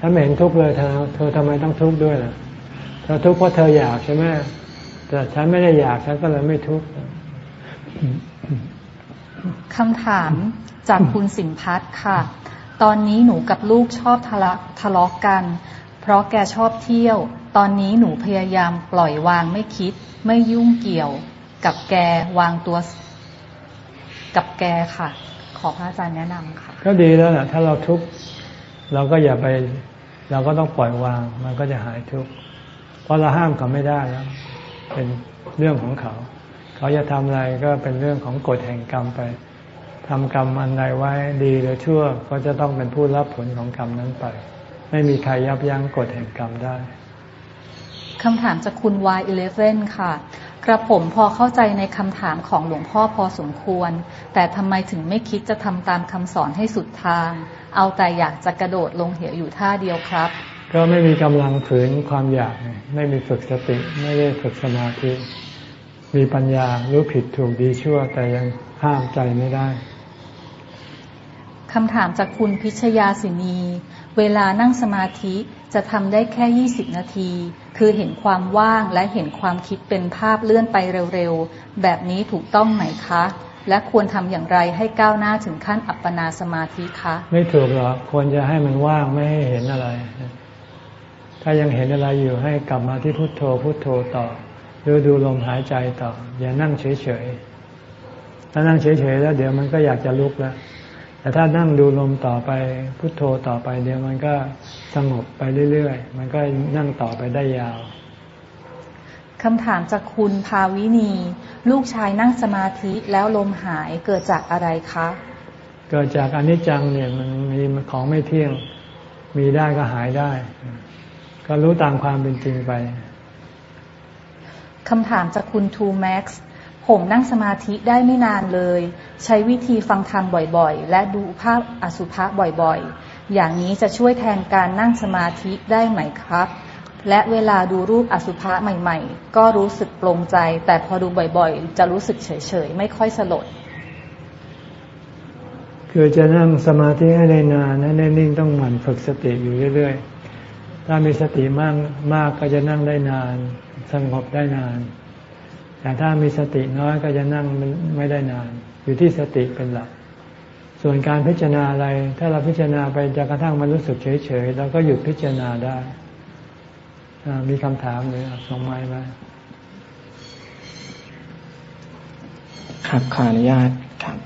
ถ้าไม่เห็นทุกข์เลยเธอเธอทำไมต้องทุกข์ด้วยล่ะเธอทุกข์เพราะเธออยากใช่ไหม แต่ฉันไม่ได้อยากฉันก็เลยไม่ทุกข์คำถามจากคุณสินพัฒน์ค่ะ ตอนนี้หนูกับลูกชอบทะเลาะกัน เพราะแกชอบเที่ยว ตอนนี้หนูพยายามปล่อยวางไม่คิด ไม่ยุ่งเกี่ยวกับแกวางตัวกับแกค่ะ ขอพระอาจารย์แนะนำค่ะ ก็ดีแล้วแหละถ้าเราทุกข์เราก็อย่าไป เราก็ต้องปล่อยวาง มันก็จะหายทุกข์เพราะเราห้ามเขาไม่ได้แล้ว เป็นเรื่องของเขา เขาจะทำอะไรก็เป็นเรื่องของกฎแห่งกรรมไปทำกรรมอันใดไว้ดีหรือชั่วก็จะต้องเป็นผู้รับผลของกรรมนั้นไป ไม่มีใครยับยั้งกฎแห่งกรรมได้คำถามจากคุณ Y11 ค่ะ กระผมพอเข้าใจในคำถามของหลวงพ่อพอสมควร แต่ทำไมถึงไม่คิดจะทำตามคำสอนให้สุดทาง เอาแต่อยากจะกระโดดลงเหวอยู่ท่าเดียวครับ ก็ไม่มีกำลังฝืนความอยาก ไม่มีฝึกสติ ไม่ได้ฝึกสมาธิ มีปัญญารู้ผิดถูกดีชั่ว แต่ยังห้ามใจไม่ได้คำถามจากคุณพิชยาสินี เวลานั่งสมาธิจะทำได้แค่ 20 นาที คือเห็นความว่างและเห็นความคิดเป็นภาพเลื่อนไปเร็วๆ แบบนี้ถูกต้องไหมคะ และควรทำอย่างไรให้ก้าวหน้าถึงขั้นอัปปนาสมาธิคะ ไม่ถูกหรอก ควรจะให้มันว่างไม่ให้เห็นอะไร ถ้ายังเห็นอะไรอยู่ให้กลับมาที่พุทโธพุทโธต่อดูดูลมหายใจต่อ อย่านั่งเฉยๆ ถ้านั่งเฉยๆแล้วเดี๋ยวมันก็อยากจะลุกแล้ว แต่ถ้านั่งดูลมต่อไปพุโทโธต่อไป เดี๋ยวมันก็สงบไปเรื่อยๆ มันก็นั่งต่อไปได้ยาวคำถามจากคุณภาวินี ลูกชายนั่งสมาธิแล้วลมหายเกิดจากอะไรคะ เกิดจากอนิจจังเนี่ยมันมีของไม่เที่ยง มีได้ก็หายได้ ก็รู้ตามความเป็นจริงไปคำถามจากคุณทูแม็กซ์ผมนั่งสมาธิได้ไม่นานเลย ใช้วิธีฟังธรรมบ่อยๆ และดูภาพอสุภะบ่อยๆ อย่างนี้จะช่วยแทนการนั่งสมาธิได้ไหมครับ และเวลาดูรูปอสุภะใหม่ ๆ ก็รู้สึกปลงใจ แต่พอดูบ่อยๆ จะรู้สึกเฉยๆ ไม่ค่อยสลด คือจะนั่งสมาธิให้ได้นานให้ได้นิ่งต้องหมั่นฝึกสติอยู่เรื่อยๆ ถ้ามีสติมากมากก็จะนั่งได้นาน สงบได้นาน แต่ถ้ามีสติน้อยก็จะนั่งไม่ได้นาน อยู่ที่สติเป็นหลัก ส่วนการพิจารณาอะไร ถ้าเราพิจารณาไปจนกระทั่งมันรู้สึกเฉยๆเราก็หยุดพิจารณาได้มีคำถามหรือส่งไม้มาครับขออนุญาตครับ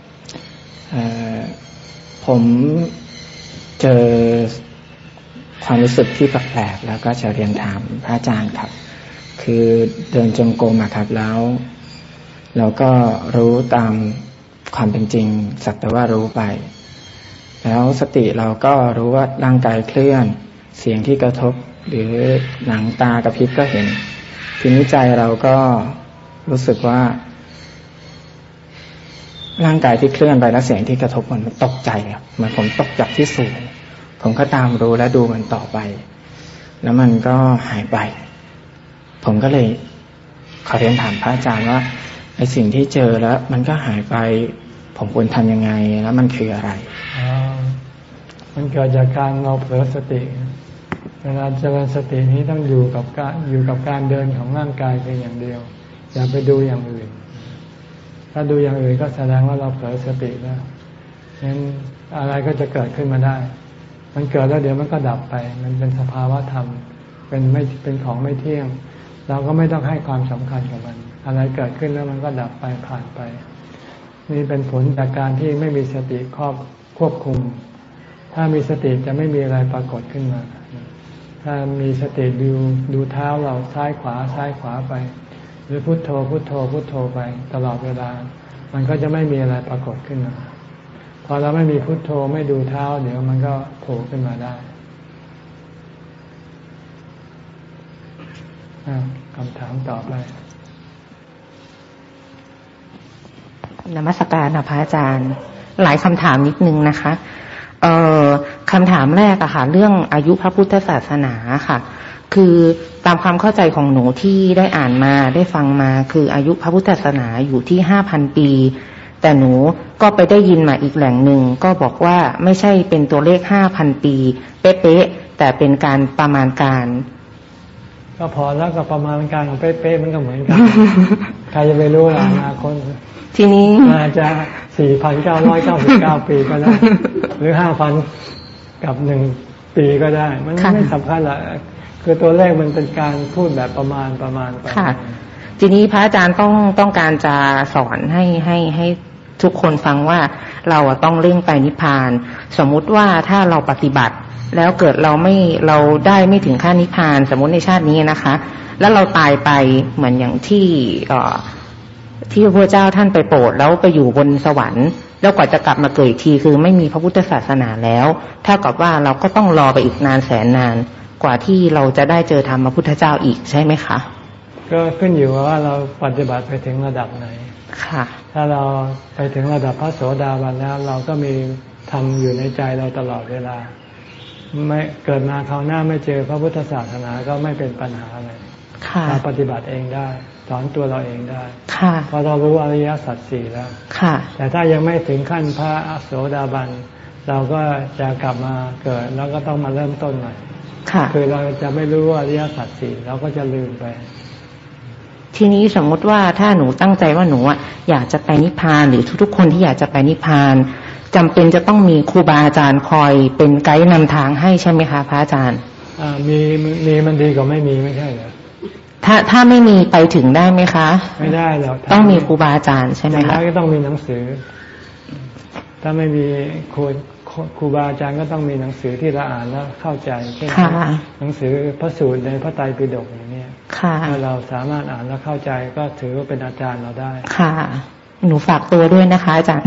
ผมเจอ ความรู้สึกที่แปลกๆแล้วก็จะเรียนถามพระอาจารย์ครับ คือเดินจงกรมครับแล้วเราก็รู้ตามความเป็นจริง สักแต่ว่ารู้ไป แล้วสติเราก็รู้ว่าร่างกายเคลื่อน เสียงที่กระทบ หรือหนังตากระพริบก็เห็น ทีนี้ใจเราก็รู้สึกว่า ร่างกายที่เคลื่อนไปแล้วเสียงที่กระทบมันตกใจครับมันผมตกจากที่สูง ผมก็ตามรู้และดูมันต่อไป แล้วมันก็หายไป ผมก็เลยขอเรียนถามพระอาจารย์ว่าไอ้สิ่งที่เจอแล้ว มันก็หายไป ผมควรทำยังไงแล้วมันคืออะไรมันเกิดจากการเราเผลอสติ เวลาเจริญสตินี้ต้องอยู่กับการอยู่กับการเดินของร่างกายเพียงอย่างเดียว อย่าไปดูอย่างอื่น ถ้าดูอย่างอื่นก็แสดงว่าเราเผลอสติแล้วงั้นอะไรก็จะเกิดขึ้นมาได้ มันเกิดแล้วเดี๋ยวมันก็ดับไป มันเป็นสภาวะธรรม เป็นไม่เป็นของไม่เที่ยง เราก็ไม่ต้องให้ความสำคัญกับมัน อะไรเกิดขึ้นแล้วมันก็ดับไปผ่านไป นี่เป็นผลจากการที่ไม่มีสติครอบควบคุม ถ้ามีสติจะไม่มีอะไรปรากฏขึ้นมา ถ้ามีสติดูดูเท้าเราซ้ายขวาซ้ายขวาไป หรือพุโทโธพุโทโธพุโทโธไปตลอดเวลา มันก็จะไม่มีอะไรปรากฏขึ้นมา พอเราไม่มีพุทโธไม่ดูเท้า เดี๋ยวมันก็โผล่ขึ้นมาได้คำถามต่อไปนมัสการนะพระอาจารย์ หลายคำถามนิดนึงนะคะเอ่อคำถามแรกอะค่ะ เรื่องอายุพระพุทธศาสนาค่ะ คือตามความเข้าใจของหนูที่ได้อ่านมาได้ฟังมา คืออายุพระพุทธศาสนาอยู่ที่ห้าพันปี แต่หนูก็ไปได้ยินมาอีกแหล่งหนึ่งก็บอกว่าไม่ใช่เป็นตัวเลขห้าพันปี เป๊ะๆแต่เป็นการประมาณการ ก็พอแล้วก็ประมาณการของเป๊ะๆมันก็เหมือนกัน ใครจะไปรู้ล่ะอนาคตทีนี้อาจจะสี่พันเก้าร้อยเก้าสิบเก้าปีก็ได้ หรือห้าพันกับหนึ่งปีก็ได้ มันไม่สำคัญละคือตัวเลขมันเป็นการพูดแบบประมาณประมาณไปค่ะทีนี้พระอาจารย์ต้องต้องการจะสอนให้ให้ให้ ทุกคนฟังว่าเราต้องเร่งไปนิพพาน สมมุติว่าถ้าเราปฏิบัติ แล้วเกิดเราไม่เราได้ไม่ถึงขั้นนิพพาน สมมติในชาตินี้นะคะ แล้วเราตายไปเหมือนอย่างที่ที่พระเจ้าท่านไปโปรดแล้วไปอยู่บนสวรรค์ แล้วกว่าจะกลับมาเกิดอีกทีคือไม่มีพระพุทธศาสนาแล้วเท่ากับว่าเราก็ต้องรอไปอีกนานแสนนานกว่าที่เราจะได้เจอธรรมพระพุทธเจ้าอีกใช่ไหมคะ ก็ขึ้นอยู่ว่าเราปฏิบัติไปถึงระดับไหน ถ้าเราไปถึงระดับพระโสดาบันแล้วเราก็มีทำอยู่ในใจเราตลอดเวลา ไม่เกิดมาคราวหน้าไม่เจอพระพุทธศาสนาก็ไม่เป็นปัญหาอะไรเราปฏิบัติเองได้สอนตัวเราเองได้เพราะเรารู้อริยสัจสี่แล้วแต่ถ้ายังไม่ถึงขั้นพระโสดาบันเราก็จะกลับมาเกิดแล้วก็ต้องมาเริ่มต้นใหม่คือเราจะไม่รู้ว่าอริยสัจสี่เราก็จะลืมไป ทีนี้สมมติว่าถ้าหนูตั้งใจว่าหนูอยากจะไปนิพพานหรือทุกๆ คนที่อยากจะไปนิพพานจำเป็นจะต้องมีครูบาอาจารย์คอยเป็นไกด์นำทางให้ใช่ไหมคะพระอาจารย์อ่ามีมีมันดีกว่าไม่มีไม่ใช่เหรอถ้าถ้าไม่มีไปถึงได้ไหมคะ ไม่ได้หรอกต้องมีครูบาอาจารย์ใช่ไหมคะก็ต้องมีหนังสือ ถ้าไม่มีครูครูบาอาจารย์ก็ต้องมีหนังสือที่เราอ่านแล้วเข้าใจเช่นหนังสือพระสูตรในพระไตรปิฎกอย่างนี้ ถ้าเราสามารถอ่านแล้วเข้าใจก็ถือว่าเป็นอาจารย์เราได้ ค่ะ หนูฝากตัวด้วยนะคะอาจารย์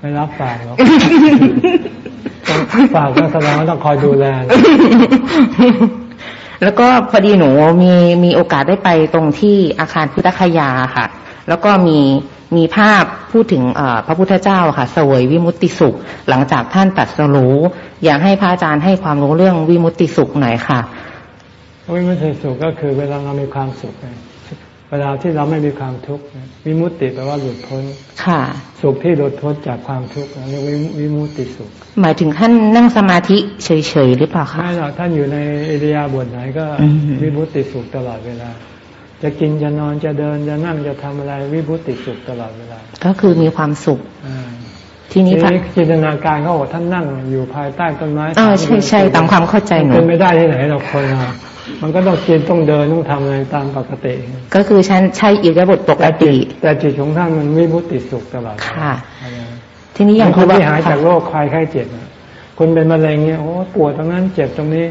ไม่รับฝากหรอกฝากก็แสดงว่าต้องคอยดูแล แล้วก็พอดีหนูมีมีโอกาสได้ไปตรงที่อาคารพุทธคยาค่ะ แล้วก็มีมีภาพพูดถึงพระพุทธเจ้าค่ะสวยวิมุตติสุข หลังจากท่านตัดสรู้อยากให้พระอาจารย์ให้ความรู้เรื่องวิมุตติสุขหน่อยค่ะ วิมุตติสุขก็คือเวลาเรามีความสุขเวลาที่เราไม่มีความทุกข์วิมุตติแปลว่าหลุดพ้นค่ะ สุขที่หลุดพ้นจากความทุกข์เรียกวิมุตติสุข หมายถึงท่านนั่งสมาธิเฉยๆหรือเปล่าคะไม่หรอกท่านอยู่ในอิริยาบถไหนก็วิมุตติสุขตลอดเวลา จะกินจะนอนจะเดินจะนั่งจะทำอะไรวิมุตติสุขตลอดเวลา ก็คือมีความสุขทีนี้จินตนาการเขาบอกท่านนั่งอยู่ภายใต้ต้นไม้อ่าใช่ใช่ตามความเข้าใจหนูเป็นไม่ได้ที่ไหนเราคนเรา มันก็ต้องกินต้องเดินต้องทำอะไรตามปกติ ก็คือฉันใช้อิริยาบถปกติ แต่จิตของท่านมันวิมุติสุขตลอดค่ะ ทีนี้อย่างคนที่หายจากโรคคลายไข้เจ็บคุณเป็นมะเร็งเนี่ยโอ้ปวดตรงนั้นเจ็บตรงนี้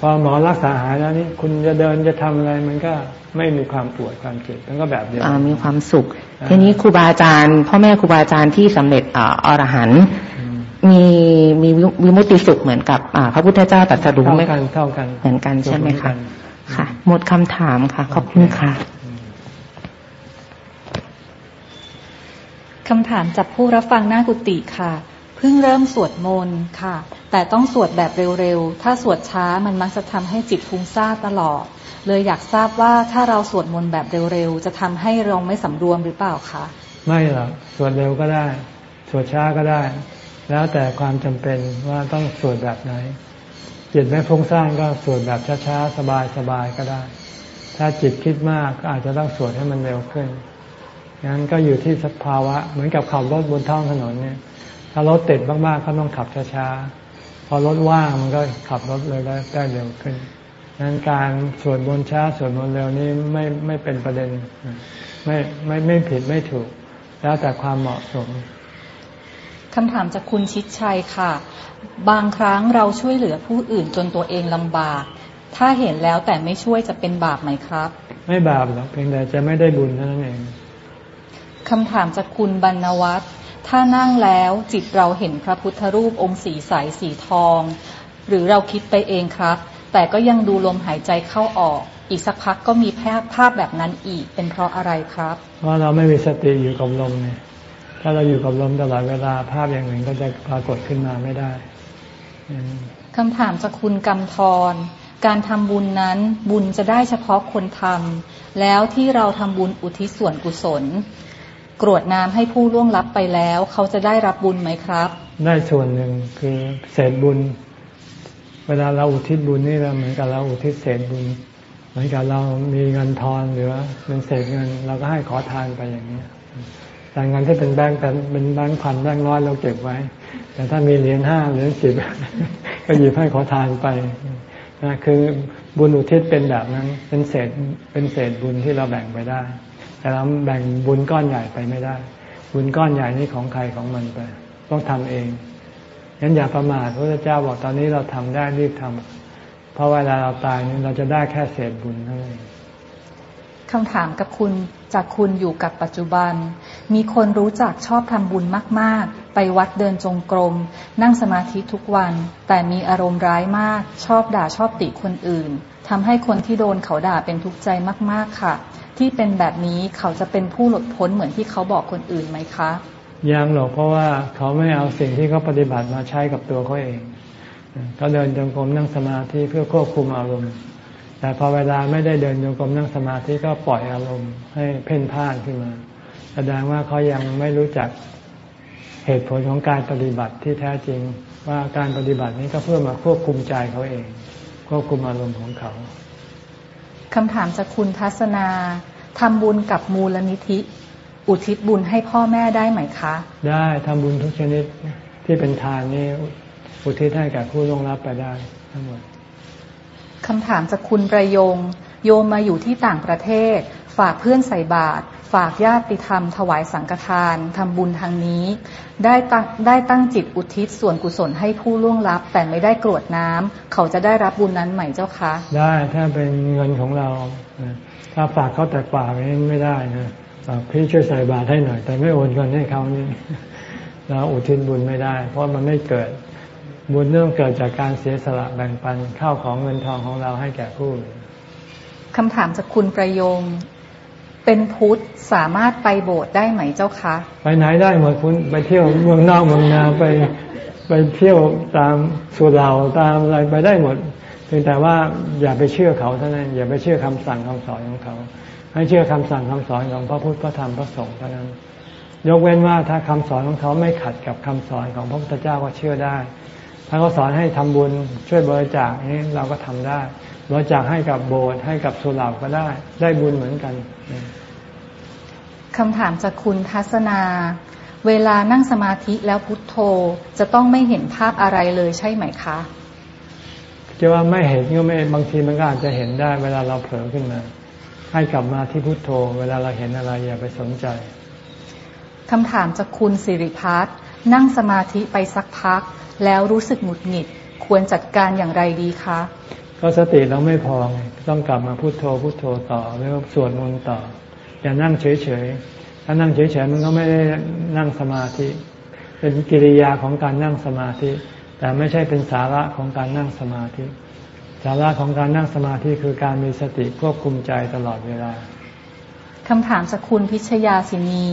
พอหมอรักษาหายแล้วนี่คุณจะเดินจะทำอะไรมันก็ไม่มีความปวดความเจ็บมันก็แบบเดียวมีความสุข ทีนี้ครูบาอาจารย์ พ่อแม่ครูบาอาจารย์ที่สำเร็จอรหันต์ มีมีวิมุติสุขเหมือนกับพระพุทธเจ้าตรัสรู้ไหมเท่ากันเท่ากันเหมือนกันใช่ไหมคะค่ะ หมดคำถามค่ะ ขอบคุณค่ะคำถามจากผู้รับฟังหน้ากุฏิค่ะ เพิ่งเริ่มสวดมนต์ค่ะ แต่ต้องสวดแบบเร็วๆ ถ้าสวดช้ามันมักจะทำให้จิตฟุ้งซ่านตลอด เลยอยากทราบว่าถ้าเราสวดมนต์แบบเร็วๆ จะทำให้เราไม่สำรวมหรือเปล่าคะ ไม่หรอก สวดเร็วก็ได้ สวดช้าก็ได้ แล้วแต่ความจำเป็นว่าต้องสวดแบบไหน จิตไม่ฟุ้งซ่านก็สวดแบบช้าๆ สบายๆ ก็ได้ ถ้าจิตคิดมากก็อาจจะต้องสวดให้มันเร็วขึ้นงั้นก็อยู่ที่สภาวะ เหมือนกับขับรถบนท้องถนนเนี่ย ถ้ารถติดมากๆ ก็ต้องขับช้าๆ พอรถว่างมันก็ขับรถเลยได้เร็วขึ้นงั้นการสวดบนช้าสวดบนเร็วนี้ไม่ไม่เป็นประเด็น ไม่ไม่ไม่ผิดไม่ถูก แล้วแต่ความเหมาะสม คำถามจากคุณชิดชัยค่ะ บางครั้งเราช่วยเหลือผู้อื่นจนตัวเองลำบาก ถ้าเห็นแล้วแต่ไม่ช่วยจะเป็นบาปไหมครับ ไม่บาปหรอกเพียงแต่จะไม่ได้บุญเท่านั้นเองคำถามจากคุณบรรณวัฒน์ถ้านั่งแล้วจิตเราเห็นพระพุทธรูปองค์สีใสสีทอง หรือเราคิดไปเองครับ แต่ก็ยังดูลมหายใจเข้าออก อีกสักพักก็มีภาพภาพแบบนั้นอีกเป็นเพราะอะไรครับ เพราะเราไม่มีสติอยู่กับลมเนี่ย ถ้าเราอยู่กับลมตลอดเวลาภาพอย่างหนึ่งก็จะปรากฏขึ้นมาไม่ได้คำถามจากคุณกำธรการทำบุญนั้นบุญจะได้เฉพาะคนทำแล้วที่เราทำบุญอุทิศส่วนกุศล กรวดน้ำให้ผู้ล่วงลับไปแล้ว เขาจะได้รับบุญไหมครับ ได้ส่วนหนึ่งคือเศษบุญ เวลาเราอุทิศบุญนี่เราเหมือนกับเราอุทิศเศษบุญ เหมือนกับเรามีเงินทอนหรือเป็นเศษเงิน เราก็ให้ขอทานไปอย่างนี้ แต่เงินที่เป็นแบงค์เป็นแบงค์พันแบงค์ร้อยเราเก็บไว้ แต่ถ้ามีเหรียญห้าเหรียญสิบก็หยิบให้ขอทานไปนะคือบุญอุทิศเป็นแบบนั้น เป็นเศษเป็นเศษบุญที่เราแบ่งไปได้ แต่เราแบ่งบุญก้อนใหญ่ไปไม่ได้ บุญก้อนใหญ่นี่ของใครของมันไป ต้องทำเองงั้นอย่าประมาทพระเจ้าบอกตอนนี้เราทำได้รีบทำเพราะเวลาเราตายนี่เราจะได้แค่เศษบุญเท่านั้น คำถามกับคุณจากคุณอยู่กับปัจจุบัน มีคนรู้จักชอบทำบุญมาก ๆ ไปวัดเดินจงกรม นั่งสมาธิทุกวัน แต่มีอารมณ์ร้ายมาก ชอบด่าชอบติคนอื่นทำให้คนที่โดนเขาด่าเป็นทุกข์ใจมาก ๆ ค่ะ ที่เป็นแบบนี้เขาจะเป็นผู้หลุดพ้นเหมือนที่เขาบอกคนอื่นไหมคะ ยังหรอกเพราะว่าเขาไม่เอาสิ่งที่เขาปฏิบัติมาใช้กับตัวเขาเอง เขาเดินจงกรมนั่งสมาธิเพื่อควบคุมอารมณ์ แต่พอเวลาไม่ได้เดินจงกรมนั่งสมาธิก็ปล่อยอารมณ์ให้เพ่นพ่านขึ้นมา แสดงว่าเขายังไม่รู้จักเหตุผลของการปฏิบัติที่แท้จริงว่าการปฏิบัตินี้ก็เพื่อมาควบคุมใจเขาเอง ควบคุมอารมณ์ของเขาคำถามจากคุณทัศนาทำบุญกับมูลนิธิ อุทิศบุญให้พ่อแม่ได้ไหมคะ ได้ทำบุญทุกชนิดที่เป็นทานนี่อุทิศให้แก่ผู้ล่วงลับไปได้ทั้งหมด คำถามจากคุณประยง โยมมาอยู่ที่ต่างประเทศ ฝากเพื่อนใส่บาตรฝากญาติธรรม ถวายสังฆทานทำบุญทางนี้ ได้ตั้งได้ตั้งจิตอุทิศส่วนกุศลให้ผู้ล่วงลับ แต่ไม่ได้กรวดน้ำเขาจะได้รับบุญนั้นไหมเจ้าคะ ได้ถ้าเป็นเงินของเรา ถ้าฝากเขาแต่ปากนี้ไม่ได้นะพี่ช่วยใส่บาตรให้หน่อย แต่ไม่โอนเงินให้เขานี่เราอุทิศบุญไม่ได้ เพราะมันไม่เกิด บุญเนื่องเกิดจากการเสียสละแบ่งปันข้าวของเงินทองของเราให้แก่ผู้คำถามจากคุณประโยง เป็นพุทธสามารถไปโบสถ์ได้ไหมเจ้าคะ ไปไหนได้หมดคุณไปเที่ยวเมืองนอกเมืองนาไปไปเที่ยวตามสุเหร่าตามอะไรไปได้หมดเพียงแต่ว่าอย่าไปเชื่อเขาเท่านั้น อย่าไปเชื่อคำสั่งคำสอนของเขา ให้เชื่อคำสั่งคำสอนของพระพุทธพระธรรมพระสงฆ์เท่านั้น ยกเว้นว่าถ้าคำสอนของเขาไม่ขัดกับคำสอนของพระพุทธเจ้าก็เชื่อได้ ถ้าเขาสอนให้ทำบุญช่วยบริจาคนี้เราก็ทำได้ บริจาคให้กับโบสถ์ให้กับสุเหร่าก็ได้ ได้บุญเหมือนกันคำถามจากคุณทัศนา เวลานั่งสมาธิแล้วพุทโธจะต้องไม่เห็นภาพอะไรเลยใช่ไหมคะจะว่าไม่เห็นก็ไม่บางทีมันก็อาจจะเห็นได้ เวลาเราเผลอขึ้นมา ให้กลับมาที่พุทโธ เวลาเราเห็นอะไรอย่าไปสนใจคำถามจากคุณสิริพัฒนั่ งสมาธิไปสักพัก แล้วรู้สึกหงุดหงิด ควรจัดการอย่างไรดีคะ ก็สติเราไม่พอต้องกลับมาพุโทโธพุโทโธต่อแล้วสวดมนต์ต่อ อย่านั่งเฉยๆถ้านั่งเฉยๆมันก็ไม่ได้นั่งสมาธิ เป็นกิริยาของการนั่งสมาธิ แต่ไม่ใช่เป็นสาระของการนั่งสมาธิ สาระของการนั่งสมาธิคือการมีสติควบคุมใจตลอดเวลาคำถามสกุลพิชยาสินี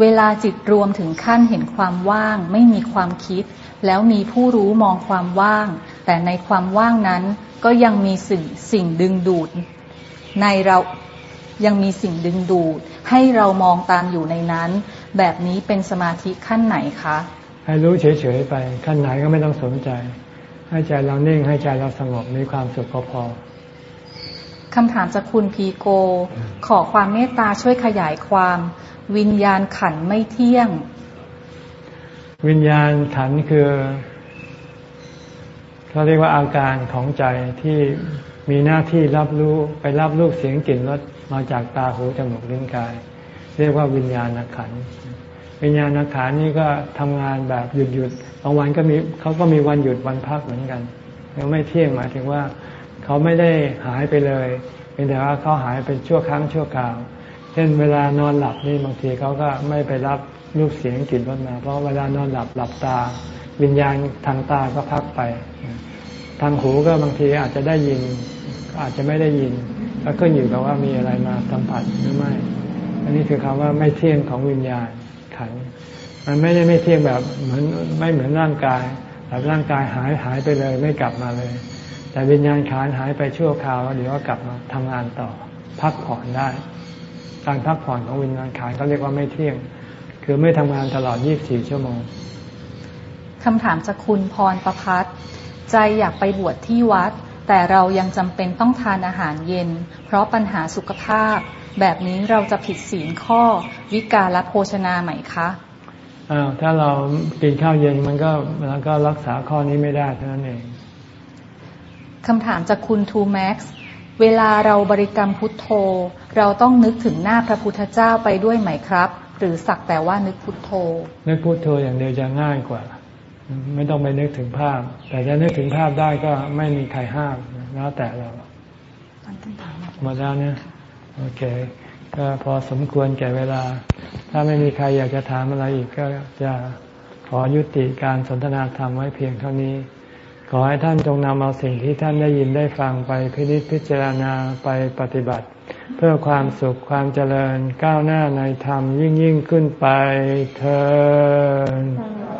เวลาจิตรวมถึงขั้นเห็นความว่าง ไม่มีความคิด แล้วมีผู้รู้มองความว่าง แต่ในความว่างนั้นก็ยังมีสิ่งสิ่งดึงดูด ในเรายังมีสิ่งดึงดูด ให้เรามองตามอยู่ในนั้น แบบนี้เป็นสมาธิขั้นไหนคะให้รู้เฉยๆไป ขั้นไหนก็ไม่ต้องสนใจ ให้ใจเรานิ่งให้ใจเราสงบมีความสุขพอคำถามจากคุณพีโก ขอความเมตตาช่วยขยายความ วิญญาณขันไม่เที่ยง วิญญาณขันคือเขาเรียกว่าอาการของใจที่มีหน้าที่รับรู้ไปรับรูปเสียงกลิ่นรสมาจากตาหูจมูกลิ้นกาย เรียกว่าวิญญาณขันวิญญาณขันนี่ก็ทำงานแบบหยุดหยุดบางวันก็มีเขาก็มีวันหยุดวันพักเหมือนกันยังไม่เที่ยงหมายถึงว่า เขาไม่ได้หายไปเลยเป็นแต่ว่าเขาหายเป็นชั่วครั้งชั่วคราว ช่นเวลานอนหลับนี่บางทีเขาก็ไม่ไปรับรูปเสียงกลิ่นรสมา เพราะเวลานอนหลับหลับตา วิญญาณทางตาก็พักไป ทางหูก็บางทีอาจจะได้ยิน อาจจะไม่ได้ยินก็ขึ้นอยู่กับว่ามีอะไรมาสัมผัสหรือไม่ อันนี้คือคำว่าไม่เที่ยงของวิญญาณขัน มันไม่ได้ไม่เที่ยงแบบเหมือนไม่เหมือนร่างกายแบบร่างกายหายหายไปเลยไม่กลับมาเลย แต่วิญญาณขันหายไปชั่วคราวเดี๋ยวก็กลับมาทำงานต่อ พักผ่อนได้ การพักผ่อนของวิญญาณขันก็เรียกว่าไม่เที่ยง คือไม่ทำงานตลอด 24 ชั่วโมงคำถามจากคุณพรประพัฒใจอยากไปบวชที่วัด แต่เรายังจำเป็นต้องทานอาหารเย็น เพราะปัญหาสุขภาพ แบบนี้เราจะผิดศีลข้อวิกาลโภชนาไหมคะอ้าวถ้าเรากินข้าวเย็นมันก็มันก็รักษาข้อนี้ไม่ได้เท่านั้นเองคำถามจากคุณทูแม็กซ์ เวลาเราบริกรรมพุทโธ เราต้องนึกถึงหน้าพระพุทธเจ้าไปด้วยไหมครับ หรือสักแต่ว่านึกพุทโธ นึกพุทโธอย่างเดียวจะง่ายกว่า ไม่ต้องไปนึกถึงภาพ แต่จะนึกถึงภาพได้ก็ไม่มีใครห้ามแล้วแต่เราหมดแล้วเนี่ยโอเค ก็พอสมควรแก่เวลา ถ้าไม่มีใครอยากจะถามอะไรอีกก็จะขอยุติการสนทนาธรรมไว้เพียงเท่านี้ ขอให้ท่านจงนำเอาสิ่งที่ท่านได้ยินได้ฟังไปพิจิตพิจารณาไปปฏิบัติ เพื่อความสุขความเจริญก้าวหน้าในธรรมยิ่งยิ่งขึ้นไปเธอ